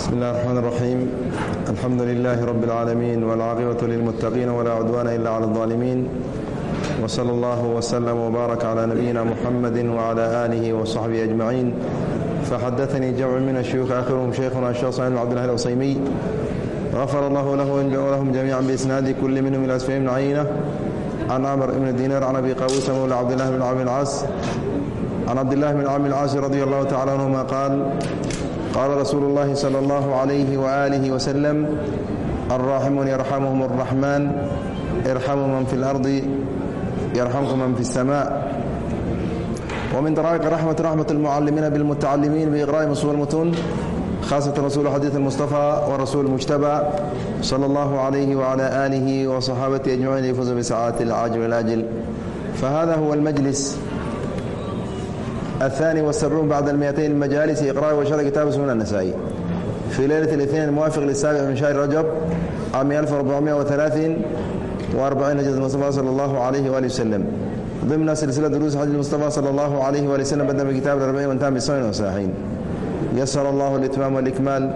بسم الله الرحمن الرحيم الحمد لله رب العالمين والعاقبة للمتقين ولا عدوان إلا على الظالمين وصلى الله وسلم وبارك على نبينا محمد وعلى آله وصحبه أجمعين فحدثني جمع من الشيوخ آخرهم شيخنا الشيخ صهيب بن عبد الله الأصيمي غفر الله له ولهم جميعا بإسناد كل منهم إلى أسفل عينة عن عمر بن الدينار عن أبي قابوس مولى عبد الله بن عامر العاص عن عبد الله بن عامر العاص رضي الله تعالى عنهما قال qaala rasuulu اllahi salى اllahu عalayhi waaalih wasalam alraaximuun yarxamuhum اraxmaan irxamu man fi اlardi yarxamku man fi اsama wmin daraa'iq raxmat raxmat اlmucalimiina bاlmutacalimiin biiqra'ihim suwarmutuun khasatan rasuul xadiid اlmustafa warasuul mujtaba sala اllahu عalayhi wعalى aalihi wصaxaabatihi ajmaciin lifuuzu bisacaati اlcaajil اlaajil fahada huwa اlmajlis الثاني والسبعون بعد المئتين مجالس إقراء وشرح كتاب سنن النسائي في ليلة الاثنين الموافق للسابع من شهر رجب عام 1443 هجرة المصطفى صلى الله عليه وآله وسلم ضمن سلسلة دروس حج المصطفى صلى الله عليه وآله وسلم بدأ بكتاب الأربعين وانتهى بالسنن والصحيحين يسر الله الإتمام والإكمال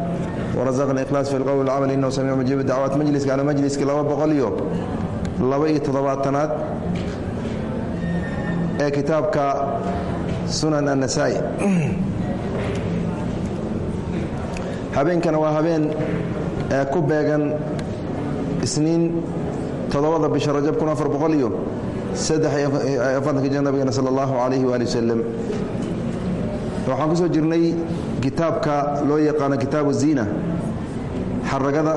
ورزقنا الإخلاص في القول والعمل إنه سميع مجيب الدعوات مجلسك على مجلسك لو بقليو لو تضباطنات ee kitaabka sunan annasaa-i habeenkana waa habeen ku beegan isniin todobada bisha rajab kun afar boqol iyo saddex-iyo-afartanka jir nabigeena sala allahu calayhi waali wasalam waxaan ku soo jirnay kitaabka loo yaqaano kitaabu ziina xaragada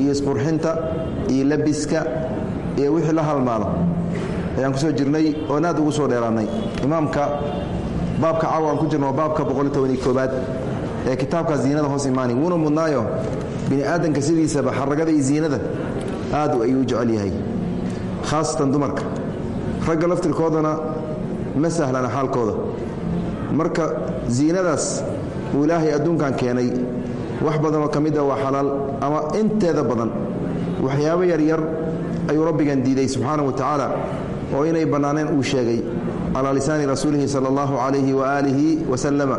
iyo isqurxinta iyo labiska iyo wixii la halmaalo ayaan ku soo jirnay oon aad ugu soo dheeraannay imaamka baabka caawa aan ku jirno waa baabka boqol tobaniy koobaad ee kitaabka ziinada hoos imaani. Wuuna mudnaayo. Bini aadanka sidiisaba xaragada iyo ziinada aad ayuu u jecel yahay khaasatan dumarka. Ragga laftirkoodana ma sahlana xaalkooda. Marka ziinadaas uu ilaahay adduunkan keenay wax badanoo ka mida waa xalaal ama inteeda badan waxyaabo yaryar ayuu rabbigan diiday subxaana wa tacaala oo inay bannaaneen uu sheegay calaa lisaani rasuulihi sala allahu calayhi waaalihi wasalama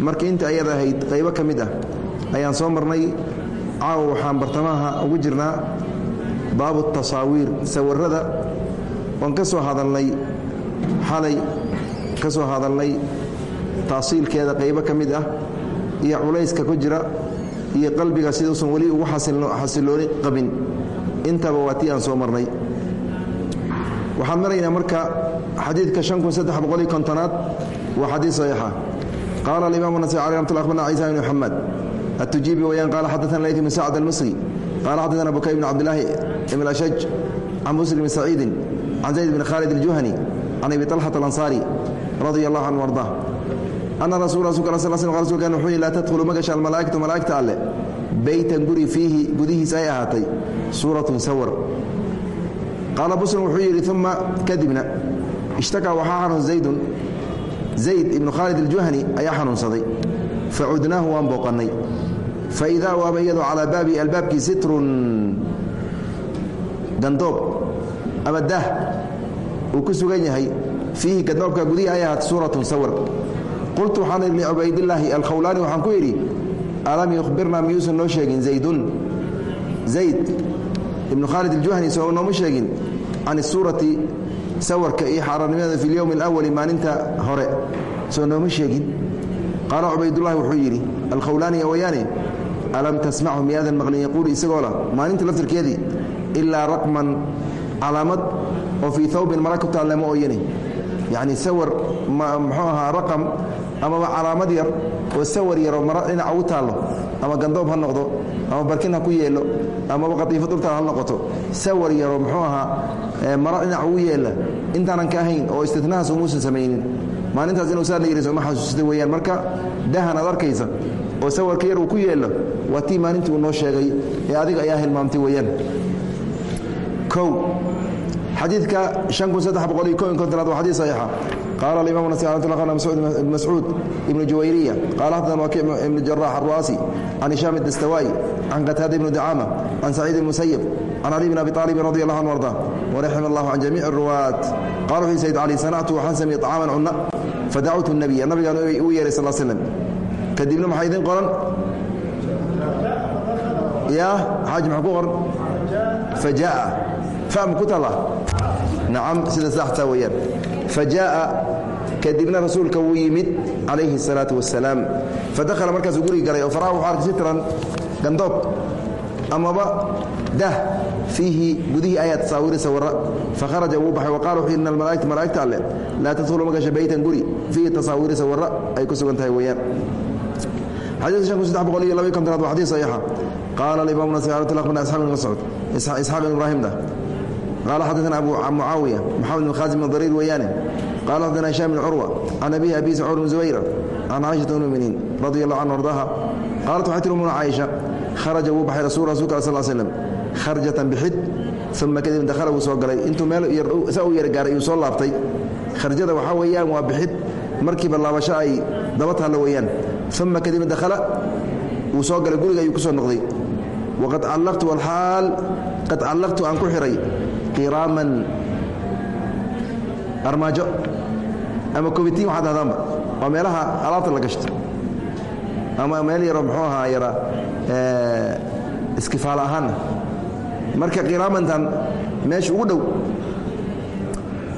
marka inta ayad ahayd qaybo ka mid ah ayaan soo marnay. Caawa waxaan bartamaha ugu jirnaa baabu tasaawiir sawirrada oon ka soo hadalnay xalay ka soo hadalnay taasiilkeeda qaybo ka mid ah iyo culayska ku jira iyo qalbiga siduusan weli ugu xasilooni qabin. Intaba waa tii aan soo marnay waxaan maraynaa marka xadiidka aad waa xadiid saxiixa qaala alimaam nasai alي ramat abarna ciisa bn mxamed التujiibi wayaan qaala xadaثna layث bn sacd الmisri qaala xadaثna bukay bn cabdilaahi ibn ashaj can muslim bn saciidin can zayd bn khaalid الjuhani can abi طalxaة الأnصاari radi اllah canه arضah ana rasul rasulka sl sl rsulkan wuxuu yihi laa tadkhulu ma gasha almalaa'ikatu malaa'igta alle beytan guri fiihi gudihiisa ay ahaatay suuratun sawar qaala busrun wuxuu yidhi uma kadibna ishtakaa waxaa xanuun zaydun zayd ibnu khaalid aljuhani ayaa xanuunsaday facudnaahu waan booqannay faidaa waaba iyadoo calaa baabi albaabkii sitrun gandoob ama daah uu ku sugan yahay fiihi gandoobka gudihii ay ahaatay suuratun sawar qultu waxaan idhi licubaydillaahi alkhawlaani waxaan ku idhi alam yukhbirnaa miyuusan noo sheegin zaydun zayd ibnu khaalid aljuhani soo nooma sheegin can isuurati sawarka iyo xaaraannimada fi lyowmi alawali maalinta hore. Soo nooma sheegin. Qaala cubaydullahi wuxuu yidhi alkhawlaani wayaane alam tasmachu miyaadan maqlin? Yaquulu isagoo lah maalinta laftirkeedii ilaa raqman calaamad oo fii hawbin mara ku taallama ooyane yacni sawar muxuu ahaa raqam amaba calaamad yar oo sawar yaroo mara dhinaca ugu taallo ama gandoob ha noqdo ama barkin ha ku yeelo amaba qatiifo dhultaal ha noqoto. Sawar yaroo muxuu ahaa mara dhinaca ugu yeella intaanan ka ahayn oo istinahaas umuusan samaynin. Maalintaas inuu saa la yidhi sooma xasuusita weeyaan. Marka dahan aad arkaysa oo sawirka yar uu ku yeello waa tii maalintii uu noo sheegay ee adiga ayaa hilmaamtay weeyaan. Kow xadiidka aad waa xadii صaxiixa qaala alimam nas ibn mascuud ibnu juwayriya qaala xadana wakic ibn jarax aru'aasi can hishaam اdastawaa'i can qataada ibni dacama can saciid اmusayib can cali bn abi aalibin radi allah an arda waraxima allah can jamiic اruwaat qala wuxuu sayd cali sanactu waxaan samiyey طacaaman cunna fadacawtu الnabiya nabigaan u yeeray sal slm kadibna maxaa idin qoran ya xaaji maxaa ku qoran fajaaa fahma ku taalla nacam sida saxtaa weeyaan fajaaa kadibna rasuulka wuu yimid calayhi الsalaaةu wasalaam fadakhala markaasuu gurigi galay oo faraha wuxuu arkay sitran gandoob amaba dah fiihi gudihii ayaa tasaawiri sawara fakharaja wuu baxay waqala wuxuu yidhi in almalaa'igta malaa'igta alle laa tadkhulu ma gasha baytan guri fiihi tasaawiri sawara ay ku sugan tahay weeyaan xadiiska shan kun saddex boqol iyo laba iyo kontonaad waa xadiis saxiixa qaala alimaam nasir akhbarna isxaaq ibn mascuud isxaaq ibn ibraahim dah قال حدثنا أبو معاوية محمد بن خازم بن ضرير ويانه qal xadana hisham bn curwa can abihi abi sacur bn zubayra can caaishata ummuminiin radi allah canhu ardaha qaalat waxay tir umuna caaisha kharaja wuu baxay rasul rasulka al sal slem kharjatan bixid uma kadib dakhala wuu soo galay intuu meelsa u yargaaray iyuu soo laabtay kharjada waxaa weeyaan waa bixid markiiba laabasho ay daba taalla weeyaan uma kadibna dakhala wuu soo galay guriga ayuu ku soo noqday waqad callaqtu walxaal qad callaqtu aan ku xihay qiraaman armaajo. Ama kobitiin waxaad hahdaanba waa meelaha alaabta la gashto. Ama meel yaroo muxuu ahaa yara iskifaalo ahaanna marka qiraamantan meesha ugu dhow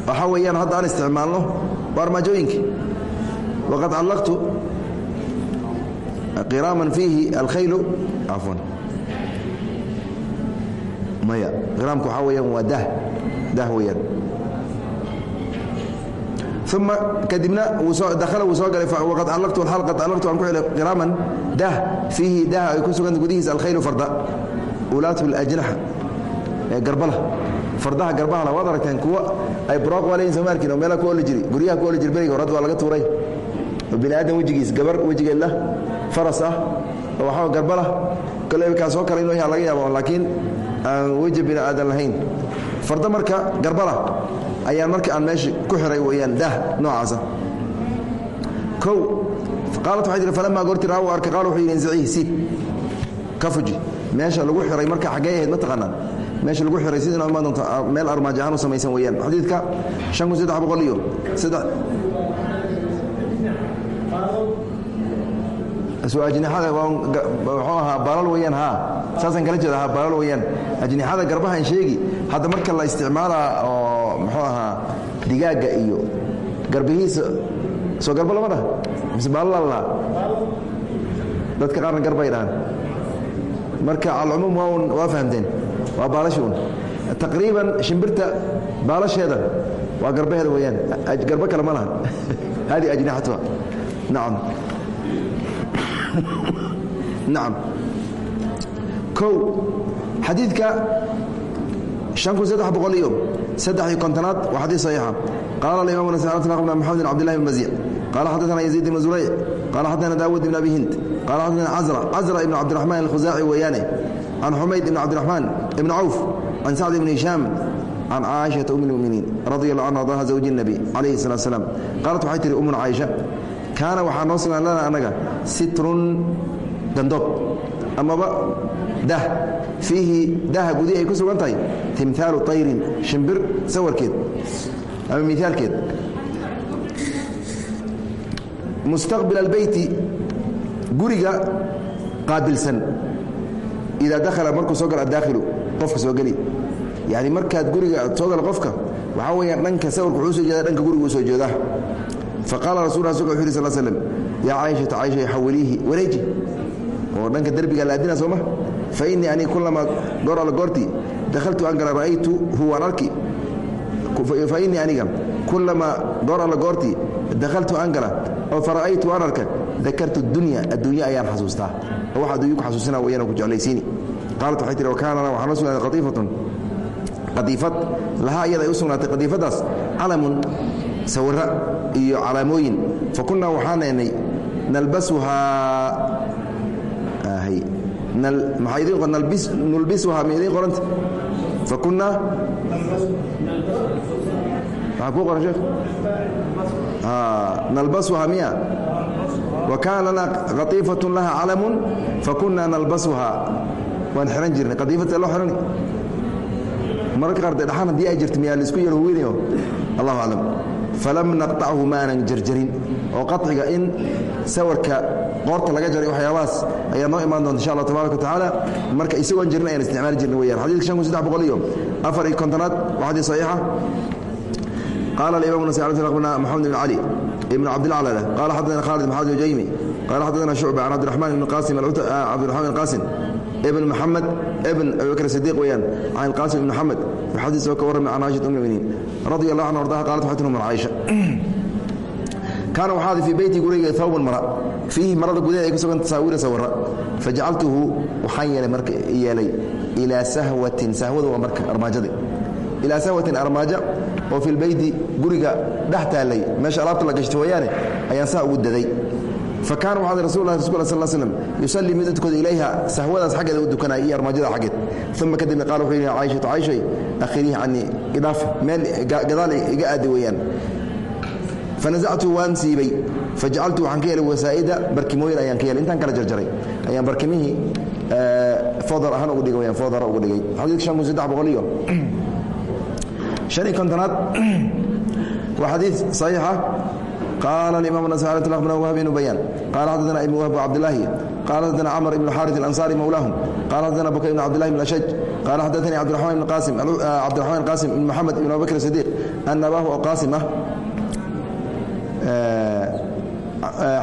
waxaa weeyaan hadda aan isticmaalno waa armaajooyinki. Waqad callaqtu qiraaman fiihi alkhaylu cafwan maya qiraamka waxaa weeyaan waa dah dah weeyaan uma kadibna dakhala wuu soo galay waqad callaqtu alxal qad callaqtu aan ku xilay qiraaman dah fiihi dah ay ku suganta gudihiisa alkhaylu farda ulaatu biljnaxa ee garbala fardaha garbahala waad aragteen kuwa ay broq waa leeyihiin soma arkin oo meelaha ku oli jiri guryaha ku oli jiri beriga horad waa laga tuuray oo bini aadam wejigiis gabar wejigeed lah faras ah oo waxaa garbala kole kaa soo kala inuu yaha laga yaabo laakiin aan weji bini aadan lahayn farda marka garbala ayaan marka aan meesha ku xiray weyaan dah noocaasa. O qaalat waxay tihi falamaa goorti raa u arkay? Qaal wuxuu yidhi inzicihi siid. Ka fuji. Meesha lagu xiray marka xaggee ahayd ma taqaanaan. Meesha lagu xiray sidina imaan doonta meel armaajo ahaan u samaysan weeyaan. Xadiidka shan kun saddex boqol iyo saddex ajnixada muxuu ahaa balal weyaan ha saasaan kala jeeda ha balal weyaan ajnixada garbahan sheegi hadda marka la isticmaalaa oo muxuu ahaa digaagga iyo garbihiisa. Soo garba lama dhah mise baallalaa dadka qaarna garbay dhahaan. Marka calcumuum waa waa fahamteen. Waa baalashi un taqriiban shimbirta baalasheeda waa garbaheeda weyaan garbo kale ma laha. Hadi ajnixatuha nacam nacam kow xadiidka شhan kun saddex boqol iyo saddex iyo kontonaad waa xadiis صaxiixa qaala alimam bn mxamed bn abdillahi bn mazic qaala xaddaثna yaziid ibn zurayc qaala xaddaثna daawud ibn abi hind qaala xaddaثna cazra cazra ibn cabdiraxmaan alkhusaaci weeyaane can xumayd ibn cabdiraxmaan ibn cawf can sacd ibn hishaam can caaishaةa um اlmuminiin radi allah anha adaha zawji الnabi calayhi الsalatu slam qaalat waxay tihi umuna caaisha kaana waxaa noo sugnaan lana annaga sitrun dandoob amaba dah. Fiihi daha gudi ay ku sugan tahay timaalu ayrin shimbir sawarkeed. Ama miaalkeed mustaqbil albeyti guriga qaabilsan. Idaa dakhala markuu soo galo addaakhilu qofka soo geli. Yani markaad guriga soo galo qofka waxaa weyaan dhanka sawirka wuxuu jeeda dhanka guriga soo jeedaa. Faqaala rasul rasulka wuxu yhi sal slm yaa caaishata caaisha xawiliihi oo dhanka derbiga laadina sooma fa innii anii kulamaa goor alla goortii dakhaltu aan gala ra'aytu huwaan arki. Fa innii aniga kulamaa goor alla goortii dakhaltu aan gala oo fa ra'aytu aan arka dakartu dunya adduunya ayaan xasuustaa oo wax adduunyo ku xasuusina wayana ku jeclaysiini. Qaalat waxay tihi wakaana lana waxaa noo sugnaaday qatiifatun. Qadiifad lahaa iyada ay u sugnaatay qadiifadaas calamun sawira iyo calaamooyin. Fa kunnaa waxaan ehnay nalbasuhaa nulbisuhaa ma idiin qoranta? Fa kunnaa maxaa kuu qoran sheekh nalbasuhaa miya. Wa kaana qatiifatun laha calamun fa kunnaa nalbasuhaa waan xihan jirnay qadiifatee loo xihani mararka qaar dee haddii ay jirta miyaa la isku yar huwinayo allahu aclam. Falam naqطachu maanan jarjarin. Oo qaciga in sawirka qoorta laga jaray waxyaabahaas ayaa noo imaan doonta insha allah tabaaraka wa tacaala marka isagoon jirin ayaan isticmaali jirna weyaan xadidka shan kun saddex boqol iyo afar iyo kontonaad waa xadiis saxiixa قال الإمام النسائي أخبرنا محمد بن علي بن عبد الأعلى قال حدثنا خالد بن حازم الجيمي قال حدثنا شعبة عن عبد الرحمن بن قاسم عبد الرحمن بن قاسم ابن محمد ابن أبي بكر الصديق ويان عن القاسم بن محمد وحديث وكورم عن عائشة أم المؤمنين رضي الله عنها وارضاها قالت حدثنا من عائشة كان وحاضي في بيتي قرية ثوب المرأة فيه مرض قدين أي كسوغن تساوير سورة فجعلته وحين مرك إيالي إلى سهوة سهوة ومرك أرماجدي ilaa sahwatin armaajo oo fi lbeyti guriga dhex taallay meesha alaabta la gashto wayaane ayaan saa ugu daday fa kaana waxaa rasul lah rasul sal slm yusallii mid udkooda ilayha sahwadaas xaggeeda u dukanaya iyo armaajada xaggeed uma kadibna qaala wuxuu yidhi caishatu caishay akhirihi canii idhaaf meel gadaal iga aadi weeyaan fanasactu waan siibay fajacaltu waxaan ka helay wasaa'ida barkimooyin ayaan ka helay intaan kala jarjaray ayaan barkimihii foodar ahaan ugu dhigay wayaan foodara ugu dhigay xadiidka shan kun saddex boqol iyo شن كنتنات وحديث صحيحة قال الإمام النسائي أخبرنا وهب بن بيان قال حدثنا ابن وهب عبد الله قال حدثنا عمر بن الحارث الأنصاري مولاهم قال حدثنا بكير بن عبد الله بن الأشج قال حدثني عبد الرحمن بن قاسم عبد الرحمن القاسم بن محمد بن أبو بكر الصديق أن أباه قاسمة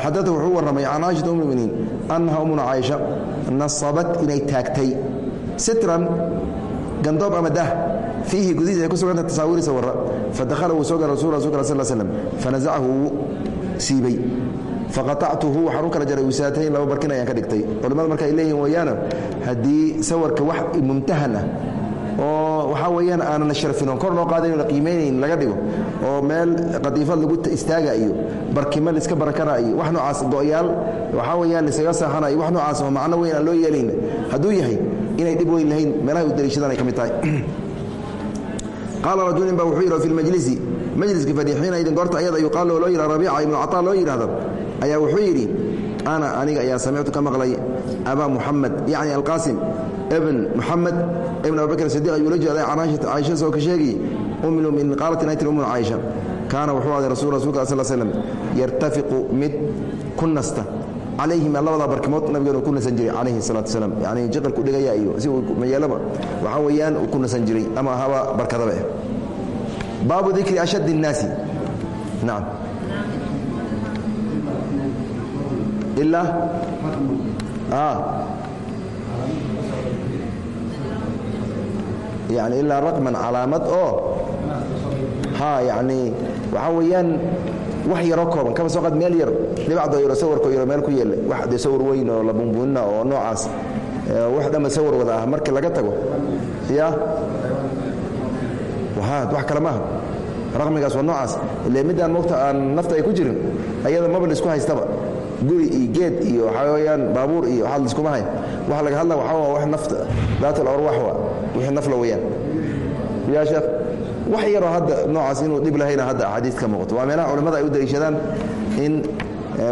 xadada wuxuu warramay can caaishata ummuminiin annaha ummuna caaisha nasabat inay taagtay. Sitran gandoob ama dah fiihi gudihiis ay ku suganta tasaawiirisa warra. Fadakhala wuu soo gala rasulula rasulka sal slm fanasacahu wuu siibay. Faqatactuhu waxaan u kala jaray wisaatayn laba barkin ayaan ka dhigtay. Culimmada marka ay leeyihiin haddii sawirka wax mumtahan ah oo waxaa weeyaan aanan sharfin oon kor loo qaadayn la qiimaynayn laga dhigo oo meel qadiifad lagu istaaga iyo barkimo laiska barakara iyo wax noocaas go'yaal waxaa weeyaan laiskaga saaxana wax noocaas oo macno weyn aan loo yeelayn hadduu yahay inay dhib weyn lahayn meelahay u daliishadaan ay ka mid tahay. Qaala rajulin ba wuxuu yidhi fi lmajlisi majliska fadhiixiina idin goorta ayada yuqaal loo yidhaha rabiica ibnu cataa loo yidhahdo ayaa wuxuu yidhi ana aniga ayaa samictu ka maqlay abaa muxamed yacni alqaasim ibn muxamed ibn abubakr sidiq ayuu la jeeday caaisha soo ka sheegi. Umlu min qaalatin aytir umnu caaisha. Kaana wuxuu aday rasul rasulka sal slam yartafiqu mid ku nasta. Calayhima labadaa barkimood nabigeenu ku nasan jiray calayhi salaatu wasalaam. Yani jiqalku dhigaya iyo si uu mayeelaba waxaa weeyaan uu ku nasan jiray ama ahaba barkadaba eh. Baabu dikri ashaddi الnaasi nacam ilaa yani ilaa raqman calaamad oo yani waxaa weeyaan wax yaroo kooban. Kaba soo qaad meel yar dhibacdoo yaro sawirkoo yaro meel ku yeelay wax dee sawir weyn oo la bunbuunina oo noocaas wax dhanba sawir wada ah markii laga tago. Ya wax kale maaha. Raqmigaas waa noocaas ile midaan mogta aan nafta ay ku jirin ayada maba la isku haystaba guri iyo geed iyo waxaa weyaan baabuur iyo waxaad laiskuma hay waxa laga hadla waxaa waa wax nafta daat alarwax waa wixii nafla weeyaan. Ya sheekh wax yaroo hadda noocaas inuu dhib lahayna hadda axaadiis ka muuqato. Waa meelaha culimmada ay u daliishadaan in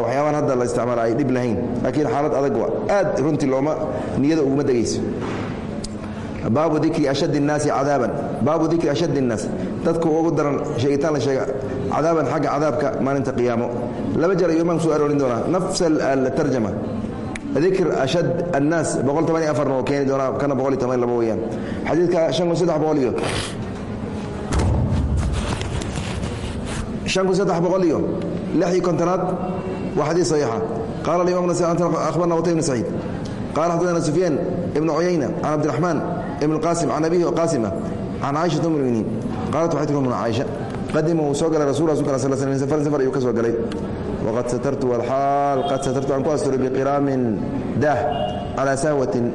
waxyaabahan hadda la isticmaala ay dhib lahayn. Laakiin xaalad adag waa aad runtii looma niyada uguma degayso baabu dikri ashad الnaasi cadaaban baabu dikri ashad الnaas dadku ugu daran sheegitaan la sheega cadaaban xagga cadaabka maalinta qiyaamo laba jeer ayuu imaam soo aroorin doonaa nafs atarjama dikr ashad الnaas boqol toban iyo afarna oo keeni doonaa kana boqol iyo toban laba weeyaan xadiidka shan kun saddex boqol iyo shan kun saddex boqol iyo lix iyo kontonaad waa xadiis saxiixa qaala imam akhbarna watay ibn saciid قال حدثنا سفيان بن عيينة عن عبد الرحمن بن القاسم عن أبيه وقاسمة عن عائشة أم المؤمنين قالت وحيت من عائشة قدم وسوق رسول الله صلى الله عليه وسلم سفر سفر يكسر قليل وقد سترت والحال قد سترت عن كواستر بقرام داه على سهوة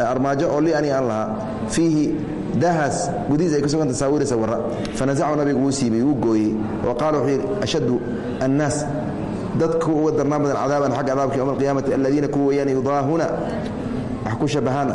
أرماجة أولي أني الله فيه دهس قديز أي كسوكان تساوير سورا فنزعه نبي قوسي بيوقوي وقال وحير أشد الناس dadku uga darnaan badan cadaaban xagga cadaabka yowma alqiyaamati aladiina kuwa weyaan yudaahuuna wax ku shabahaana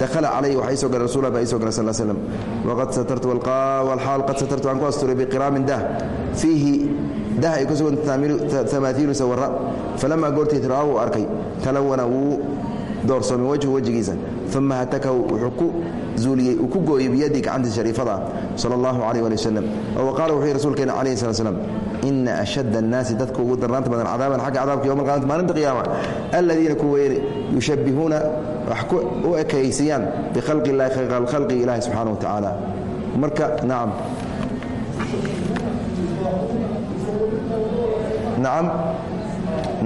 daala calay waxaa isoo gala rasul baa isoo gala sal slam waqad satartu walaal qad satartu waan ku asturay biqiraamin dah fiihi dah ay ku sugan amaaiilu sawara falamaa goortiis ra'aahu arkay talawana wuu doorsoomay wejhu wejigiisa uma hatakahu wuxuu ku zuuliyey ku gooyey biyadii gacantiis shariifada ah sal allahu caleh ali wasalam owa qaala wuxuu yih rsulkeena calayhi sala slam ina ashadda annaasi dadka ugu darnaanta badan cadaaban xagga cadaabka yowma alqiyamati maalinta qiyaama aladiina wax u ekaysiyaan bikhalqi illahi khalqi ilahi subxaana wa tacaala marka nacam nacam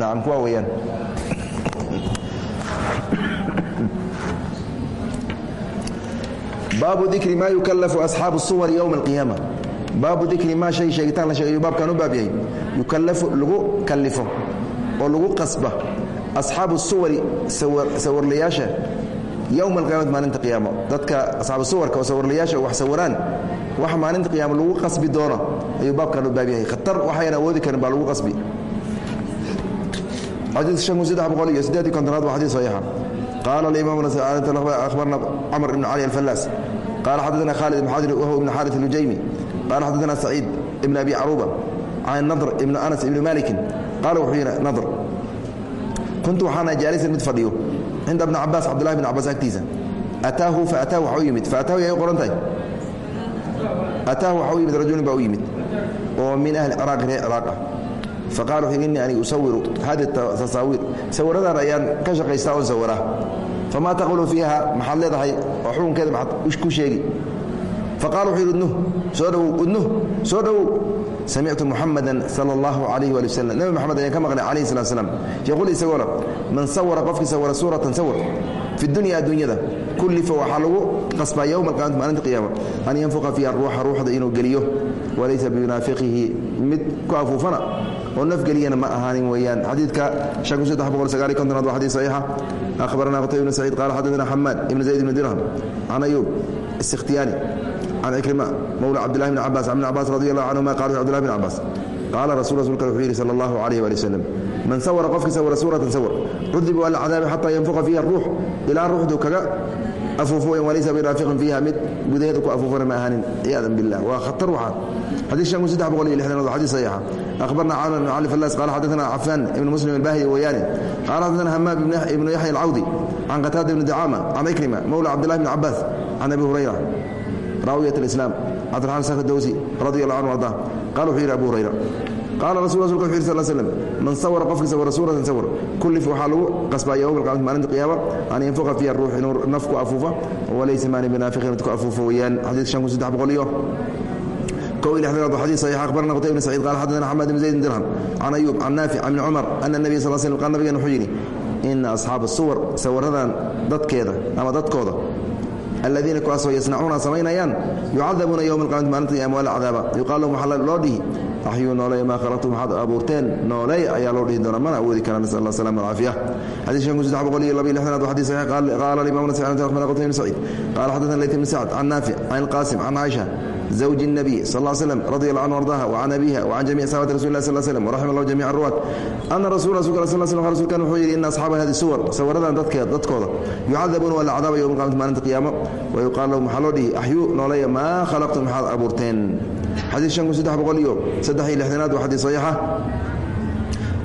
nacam kuwa weeyaan. Baabu dikri ma yukalafu asxaabu suwar yowma alqiyaama. Baabu dikri maa shay sheegitaan la sheegayu baabkan u baab yahay. Yukallafu lagu kallifo oo lagu qasba aصxaabu suwari sawirlayaasha yowma alqiyamati maalinta qiyaamo. Dadka asxaabu suwarka oo sawirlayaasha wax sawiraan wax maalinta qiyaamo lagu qasbi doono ayuu baabkan u baab yahay. Khatar waxayna awoodi karin baa lagu qasbi. Xadiiska shan kun saddex boqol iyo siddeed iyo kontonaad waa xadiis saxiixa qaala alimaam akhbarna camr ibn cali alfallaas qaala xadadana khaalid ibn xadir wahw ibn xaaris qaala xadadana saciid ibn abi caruuba can nadr ibn anas ibni malikin. Qaala wuxuu yidhi nadr kuntu waxaan ahay jaalisan mid fadhiyo cinda bni cabaas cabdullahi bn cabaas agtiisa ataahu faataahu waxa u yimid faataahu yay u qoran tahay ataahu waxa u yimid rajulin baa u yimid oo min ahli ciraaq reer ciraaq ah faqala wuxuu inni anigu usawiru hadi tasaawiir sawiradan ayaan ka shaqaystaa oon sawiraa famaa taqulu fiiha maxaad leedahay oo xukunkeeda maxaad ku sheegi لها وحون كذا محط وش كو شيء فقال وحي أدنه سودو أدنه سودو سمعت محمدا صلى الله عليه وآله وسلم نبي محمد كما قال عليه الصلاة والسلام يقول إساقولا من صور قفك صور سورة صور في الدنيا الدنيا ده كل فوحلو قصبا يوم القيامة ما القيامة أن ينفق فيها الروح روح إنه قليه وليس بمنافقه مد كافوفنا ونفقلينا ما أهانين ويان حديثك شاكو سيدة حبقول سقالي كنت نضوى حديث صحيحة أخبرنا قطيب بن سعيد قال حدثنا حماد بن زيد an ikrima mawla cabdilahi bn cabaas an ibn cabaas radi allahu canhuma qala cbdillahi bn cabaas qaala rasul rasuulka wuxuu yidhi sala allahu calayh waali wasalam man sawara qofkii sawara suuratan sawar cudib waa la cadaabi xataa yanfuqa fiiha ruux ilaa ruuxdu kaga afuufo wayn walaysa biraafiqin fiiha mid gudaheed ku afuufana ma ahanin ciyaadan billah waa khatar waxaan xadiis shan kun saddex boqol iyo lixdan oo xadiis saxiixa أخبرنا عامر بن علي فلاس قال حدثنا عفان بن مسلم الباهلي وياني قال حدثنا همام بن يحيى العودي عن قتادة بن دعامة عن إكرمة مولى عبد الله بن عباس عن أبي هريرة raawiyat اiسlam cbdiamaan sakhdowsi radi اlah anه arda qal wuxuu yidhi abu hurayra qaala rasu rasulka wuxu yidhi sal l slem man sawara qofkii sawara suuratan sawar kullif waxaa lagu qasbaa yowma alqiyamati maalinta qiyaama an yanfuqa fiiha ruux inuu naf ku afuufa walaysa maani binaafiqin mid ku afuufa weeyaan xadiid shan kun saddex boqol iyo o لحdنaad xadيث صحيح. أخبرna qtayب بن سعيد قال xadثna حمد بن زيد بن درهم عن أيوب عن نافع عن بن cمر أن النبي صل sلم قال nabgeen وxuu yidhi إنa أصحاaب الصuور sawiradan dadkeeda ama dadkooda aladiina kuwaasoo yasnacuuna samaynayaan yucadabuuna yowma alqiyamati maalinta amwaala cadaaba yuqaal lahum waxaa loo dhihi axyuu nooley ma khalaqtum waxaad abuurteen nooley ayaa loo dhihi doonaa mana awoodi karaa nasal alla salam alcaafiya xadis shan kun saddex boqol iyo labiyo lixdanaad waxdii saxiix qaala alimaam nasai an ahmed qutayb ibn saciid qaala xadathana layt ibn sacd can naafic can alqaasim can caaisha زوج النبي صلى الله عليه وسلم رضي الله عنه وارضاها وعن أبيها وعن جميع صحابة رسول الله صلى الله عليه وسلم ورحم الله جميع الرواة أن رسول الله صلى الله عليه وسلم رسول كان وحو يدي إن أصحاب هذه السور سوردا ضدك ضدكودا يعذبون ولا عذاب يوم قامت ويقال لهم حلودي أحيو نولي ما خلقتم حال أبورتين حديث شنكو سدح بقول يوم سدح الإحتناد وحديث صحيحة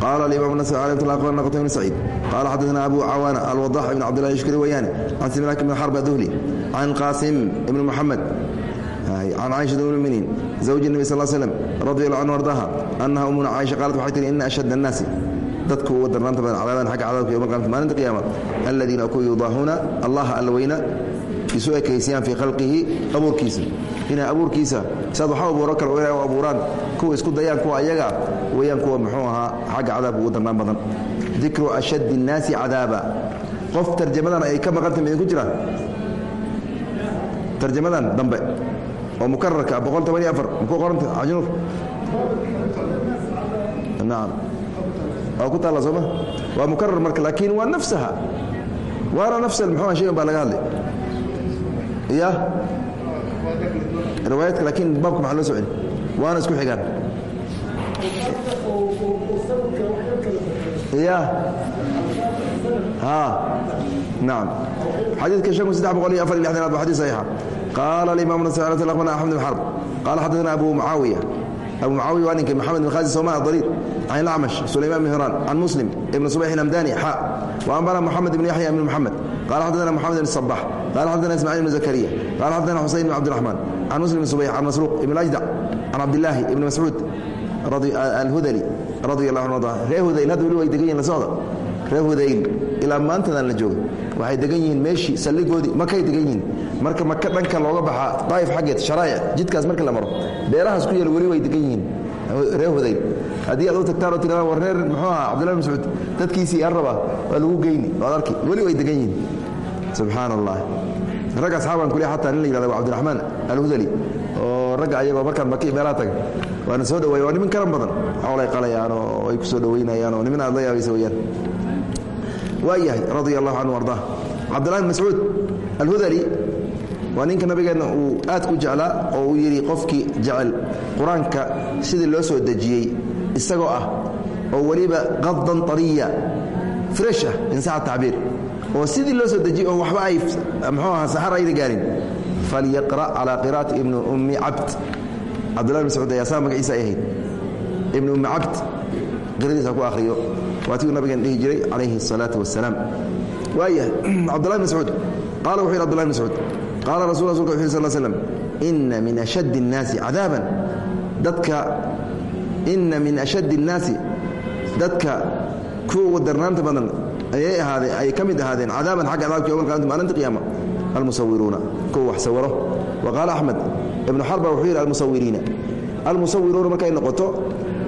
قال الإمام النسائي عليه الله أخبرنا قتيبة بن سعيد قال حدثنا أبو عوانة الوضاح بن عبد الله يشكري وياني عن سملاك بن حرب الذهلي عن قاسم بن محمد عن عائشة أم المؤمنين زوج النبي صلى الله عليه وسلم رضي الله عنه وارضاها أنها أمنا عائشة قالت وحيتني إن أشد الناس dadku ugu darnaanta badan cadaabaan xagga cadaabka yowma alqiyamati maalinta qiyaama aladiina ku yudaahuuna allaha allaweyna isu ekaysiyaan fii khalqihi abuurkiisa inay abuurkiisa saad waxa abuuro kale inay u abuuraan. Kuwa isku dayaan kuwa ayaga weeyaan kuwa muxuu ahaa xagga cadaabka ugu darnaan badan. Dikru ashaddi الnaasi cadaaba. Qof tarjamadan ay ka maqanta midinku jiraan tarjamadan dambe oo mukararka boqol toban iyo afar makuu qoranta cajinuur nacam waa ku taalla sooma waa mukarar marka laakiin waa nafsaha. Waana nafs muxuu shaygan baa laga hadlay. Ya riwaayaadka laakiin baabka maxaa loo soo celi waana isku xigaan ya نعم حديث شنكو سدح بقولي أفر إلى حديث حديث صحيحة قال الإمام النسائي أخبرنا أحمد بن حرب قال حدثنا أبو معاوية أبو معاوية وأنك محمد بن خالد سومان الضرير عن الأعمش سليمان بن هران عن مسلم ابن صبيح الهمداني حاء وأنبأنا محمد بن يحيى بن محمد قال حدثنا محمد بن الصباح قال حدثنا إسماعيل بن زكريا قال حدثنا حسين بن عبد الرحمن عن مسلم بن صبيح عن مسروق بن الأجدع عن عبد الله بن مسعود رضي الهذلي رضي الله عنه وارضاه reer hudayl hadda weli way degan yihin la socda reer hudayl ilaa maantadan la jooga waxay degan yihiin meeshii salligoodii makay degan yihiin. Marka maka dhanka looga baxaa daa'if xaggeed sharaa'ic jidkaas markii la maro beerahaas ku yael weli way degan yihiin reer hudayl haddii aad u tagtaan oo tiraa war reer muxuu ahaa cabdullahi mascuud dadkiisii aan rabaa waa lagu geyni waad arki. Weli way degan yihiin. Subxaana allah rag asxaabaan kule xataa nin la yihahda waa cabdiraxmaan alhudali oo ragga ayagoo markaan maki meelaha taga waana soo dhaweeya waa nimin karan badan. Xoolay qalayaan oo ay ku soo dhawaynayaan oo nimin aad la yaabaysa weyaan waa yahay radia allahu canhu ardaa cabdullahi bin mascuud alhudali waa ninka nabigeenna uu aad ku jeclaa oo uu yidhi qofkii jecel qur'aanka sidii loo soo dejiyey isagoo ah oo weliba qadan ariya fresh ah insaxa tacbiir oo sidii loo soo dejiyey oo waxba ay mxuu aha saxar ayna gaarin falyaqra' calaa qira'ati ibni ummi cabd. Cabdullahi bin mascuud ayaa saa magaciisa ay ahayd. Ibni ummi cabd qiradiisa ku akhriyo waatiu nabigeen dhihi jiray calayhi الsalaatu wasalaam waayahay cabdullahi bin mascuud qaala wuxuu yidhi abdullahi bin mascuud qaala rasul rasulka wuxu yhi sal slam ina min ashaddi الnaasi cadaaban dadka ina min ashaddi الnaasi dadka kuwa ugu darnaanta badan ayay ahaadeen ay ka mid ahaadeen cadaaban xagga cadaabka yowm alqiyamati maalinta qiyaama almusawiruuna kuwa wax sawiro wa qaala axmed ibnu xarba wuxuu yidhi almusawiriina almusawiruuna markay noqoto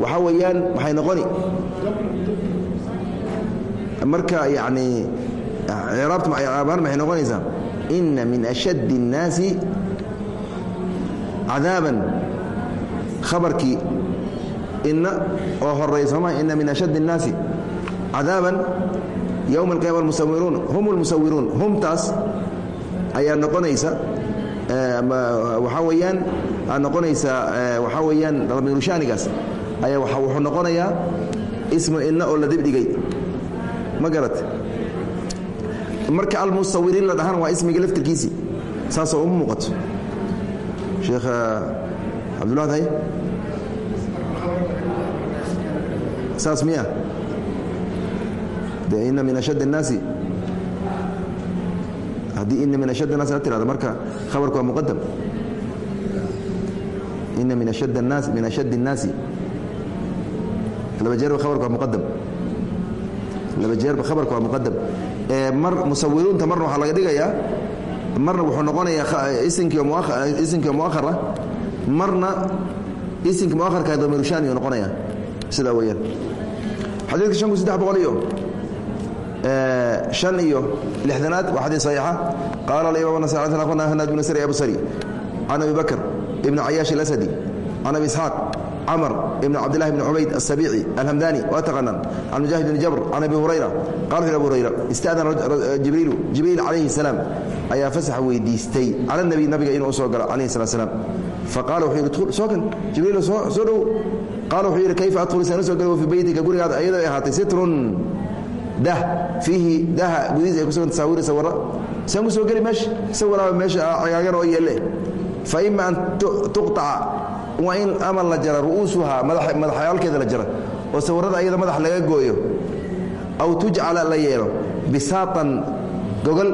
waxaa weeyaan waxay noqoni marka yani raabta aabaan maxay noqonaysaa ina min ashaddi الnaasi cadaaban khabarkii ina oo horeey sooma ina min ashaddi الnaasi cadaaban yowma alqiyama almusawiruun hum اlmusawiruun humtaas ayaa noqonaysa waxaa weeyaan noqonaysaa waxaa weeyaan damiirushaanigaas ayaa wuxuu noqonayaa ismu ina oo la dibdhigay ma garat marka almusawiriin la dhahana waa ismiga laftirkiisii saasoo uma muuqato sheekh cabdullah hay saas miya de ina min ashadd الnaasi haddii ina min ashadd الnaasi la tirahdo marka khabarku waa muqadam ina min ashadd الnaasi min ashadd الnaasi laba jeerba khabarku waa muqadam laba jeerba khabarku waa muqadam mar musawiruunta marna waxaa laga dhigayaa marna wuxuu noqonayaa isinkii isinkii muahara marna isinka muaharka damiirushaani uu noqonaya sidaa weeyaan xadiidka shan kun saddex boqol iyo شan iyo لحdanaad waa xadيiث صaيixa qaala الimaم النسائي أخبرna hناad بن srي أبو srي عن أبي بكر بن عyاaش الأسدي عن أبي إسحاaq cmr ibn cabdlahi bn cubayd asabici alhamdani waa taqaanaan can mujaahid bn jabr can abi hurayra qala wuxu ab hurayra istadana jibriilu eh, jibriil calayhi salaam ayaa fasax weydiistay cala nabi nabiga inuu u soo galo calayhi salaa slam faqala wuxuu yidhi dul sookan jibriil soo dhow. Qaala wuxuu yidhi kayfa adkhul isaan u soo gala wa fii beytika gurigaada ayadoo ay ahaatay sitrun dah fiihi daha gudihiis ay kusugan tasaawiru sawara. Saan ku soo geli meesha sawaraaba meesha ah, cagaagan oo yeelle. Fa ima an tuqطaca waa in ama la jara ru'uusuhaa madaxyaalkeeda la jara oo sawirada ayada madax laga gooyo. Aw tujcala la yeelo bisaatan gogol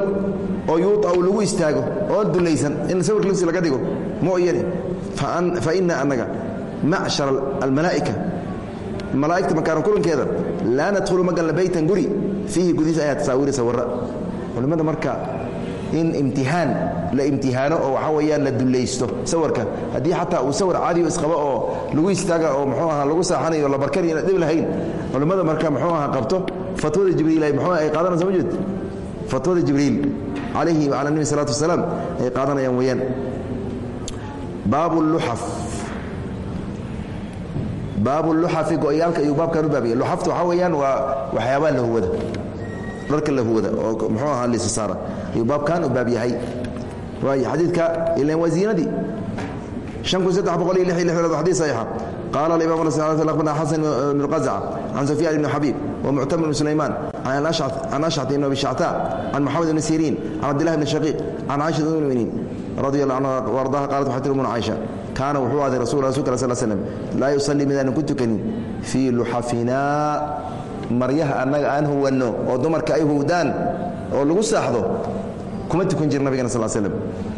oo yuuطacu lagu istaago oo dulaysan in sawirka lafsi laga dhigo mooyane fa ina annaga macshar almalaa'ika malaa'igta makaaran kulankeeda laa nadkhulu ma galna beytan guri? Fiihi gudihiis ayaa tasaawiri sawara culimmada marka in imtihaan la imtihaano oo waxaa weeyaan la dulaysto. Sawirka haddii xataa uu sawir caadiyo isqabo oo lagu istaaga oo muxuu ahaa lagu saaxanayo la barkanayo na dhib lahayn culimmada marka muxuu ahaa qabto fatwada jibriil ay muxuu ay qaadanaysa ma jeed fatwada jibriil calayhi wacala nebi salatu wasalaam ay qaadanayaan weeyaan. Baabu luxaf. Baabu luxafi go-yaalka ayuu baabkan u baabiyay luxafta waxaa weeyaan waa waxyaabaa lahuwada dharka lahuwada oo muxuu ahaa liisa saara ayuu baabkan u baab yahay waayo xadiidka ilan waa ziinadii شan kun saddex boqol iyo lix iyo lixdanood xadii saxiixa قال الإمام أخبرنا حسن بن القزعة عن سفيان بن حبيب ومعتمر بن سليمان عن أشعث عن أشعث بن أبي شعتاء عن محمد بن سيرين عن عبد الله بن شقيق عن عائشة أم المؤمنين رضي الله عنها وارضاها قالت وحتى من عائشة كان maryaha annaga aan huwanno oo dumarka ay huwdaan oo lagu saaxdo kuma tukun jir nabigana sal slm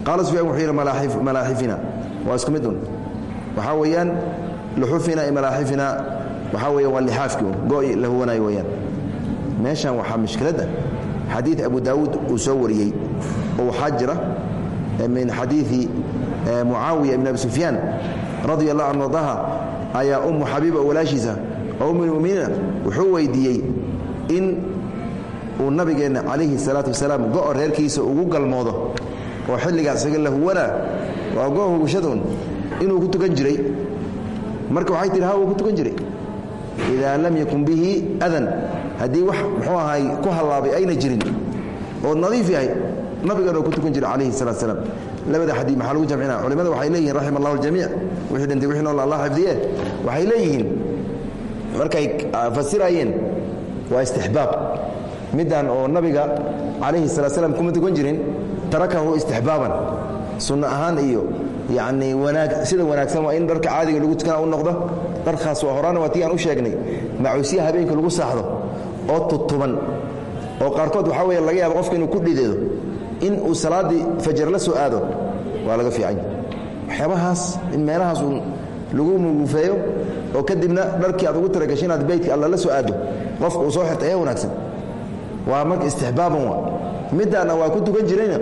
qaala sufyan wuxuu yidhi malaaxifina. Waa isku midun waxaa weeyaan luxufina iyo malaaxifina waxaa weeyaan waa lixaafkii un. Go'i la huwanayo weeyaan. Meeshan waxaa mishkiladda ah. xadiid abu daawuud uu soo wariyey oo waxaa jira min xadiidi mucaawiya ibn abi sufyaan radi allah an ardaha ayaa ummu xabiiba walaashiisa oo ummulmuminiina wuxuu weydiiyey in uu nabigeenna calayhi salaatu wasalaam go-o reerkiisa ugu galmoodo. Oo xilligaas isaga la huwana waa go hugushaduun inuu ku tukan jiray. Marka waxay tihi ha wuu ku tukan jiray. Idaa lam yakun bihi adan haddii wax muxuu ahay ku hallaabay ayna jirin oo nadiif yahay nabigan oo ku tukan jiray calayhi salatu salaam labada xadii maxaa lagu jamcinaa culimada waxay leeyihiin raxima allahu aljamiic wixii dhintay wixii nool allah xifdiye waxay leeyihiin markay fasirayeen waa istixbaab. Middan oo nabiga calayhi salatu salaam kuma tukan jirin tarakahu istixbaaban. Sunno ahaan iyo yacni wanaag sida wanaagsan waa in dharka caadiga lagu tukana u noqdo. Dharkaas waa horaana waa tii aan u sheegnay. Macuusyaha habeenka lagu saaxdo oo tutuban. Oo qaarkood waxaa weeye laga yaaba qofka inuu ku dhideedo in uu salaaddii fajar la soo aado waa laga fiicanya waxyaabahaas in meelahaas uu lagu mugufeeyo oo kadibna dharkii aad ugu talagashay inaad beytka alla la soo aado qofka uu soo xirta ayaa wanaagsan. Waa marka istixbaaban waa. Middaanna waa ku tukan jirayna.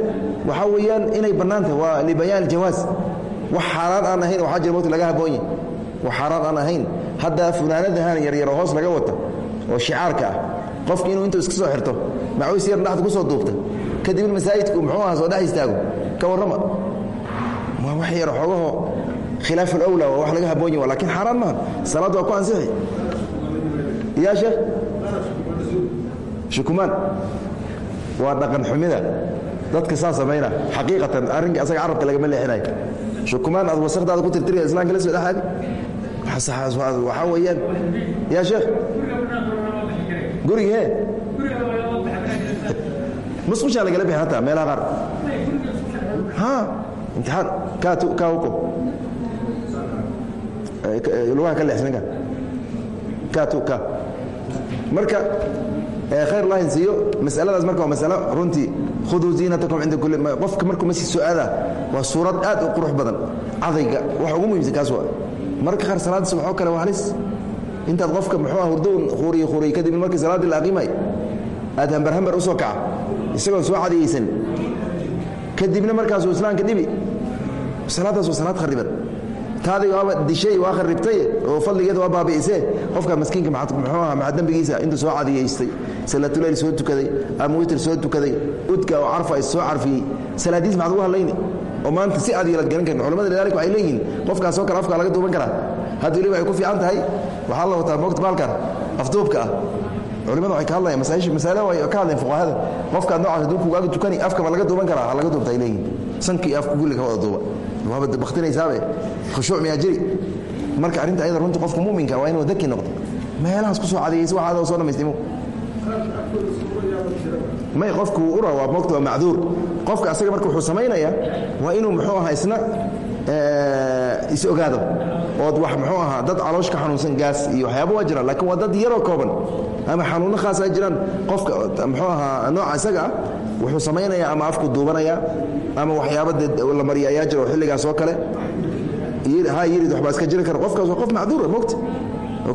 Waxaa weeyaan inay bannaan tahay waa libayaan aljawaas wax xaaraan aan ahayn waxaa jira waqti laga haboonye wax xaaraan aan ahayn. Hadda funaanadahan yaryaroo hoos laga wata oo shicaarka ah. Qofki inuu intuu iska soo xirto macawiis yar dhaxda ku soo duubta. Kadibna masaajidku muxuu aha soo dhex istaago. Ka warrama. Waa wax yar xoogaho khilaaf alawla waa wax laga haboonye waa lakiin xaaraan maaha salaadda waa ku ansixi yaa sheekh? Shukumaan. Waa dhaqan xumida. Dadka saa samayna xaqiiqatan arrinka asaga carabka lagama leexinayo shukumaan aad wasakdaada ku tirtiriya islaamka la soo dhexaadi waxaa weeyaan. Yaa sheekh? Gurigee musqushaa lagala bixi hataa meelaha qaar. Ha? Imtixaan. Kaa hukum lugaha ka leexsaninka kaatu ka marka khayr lahin siiyo masaladaas marka waa masalo runtii khuduu ziinatakum cinda kulli qofka markuu masjid soo aadaa waa suurad aad u qurux badan cadayga waxa ugu muhiimsan kaas waa marka qaar salaada subaxoo kale waa halis. Intaad qofka muxuu ah hurdo khuriy khuriy kadibna markii salaaddii la aqimay aad hambar hambar u soo kaca isagoon soo cadiyeysan kadibna markaasuu islaamka dhibi salaadaas waa salaad khariban taadiga waaba dishay waa kharibtay oo fadligeeda waa baabi'isee qofka maskiinka muxuu aha maxaa dembigiisa intuu soo cadiyaystay salaatuleyl soo tukaday ama witr soo tukaday udka oo carfa is soo carfiyey. Salaadiis maxaad ugu hadlayni? Oo maanta si aad yeelad garan karin culamada lidalik waxay leeyihiin qofkaasoo kale afka laga duuban karaa. Hadda weliba ay ku fiican tahay waxaa la wataa moogta baalkan afduubka ah. Culimada waxay ka hadlayaan masaaisha masale way ka hadleen fuqahada. Qofkaad noocaas hadduu kugaaga tukani afkama laga duuban karaa ha laga duubta ay leeyihiin sankii afka gulli ka wada duuba waaba baktinaysaaba khushuuc miyaa jiri. Marka arrinta ayada runta qofka muminka waa inuu daki noqdo. Meelahaas ku soo cadiyeysa waxa adoo soo dhamaystimo may qofku ura waa moogta waa macduur. Qofka asaga marka wuxuu samaynaya waa inuu muxuu ahaa isna is ogaado. Ood wax muxuu ahaa dad caloosh ka xanuunsan gaas iyo waxyaaba waa jiraan laakiin waa dad yaroo kooban. Ama xanuunno khaas ay jiraan. Qofka muxuu ahaa nooca isaga ah wuxuu samaynaya ama afku duubanaya ama waxyaaba la mariya ayaa jira oo xilligaas oo kale. Yirid waxbaa iska jiri kara. Qofkaas waa qof macduura mogta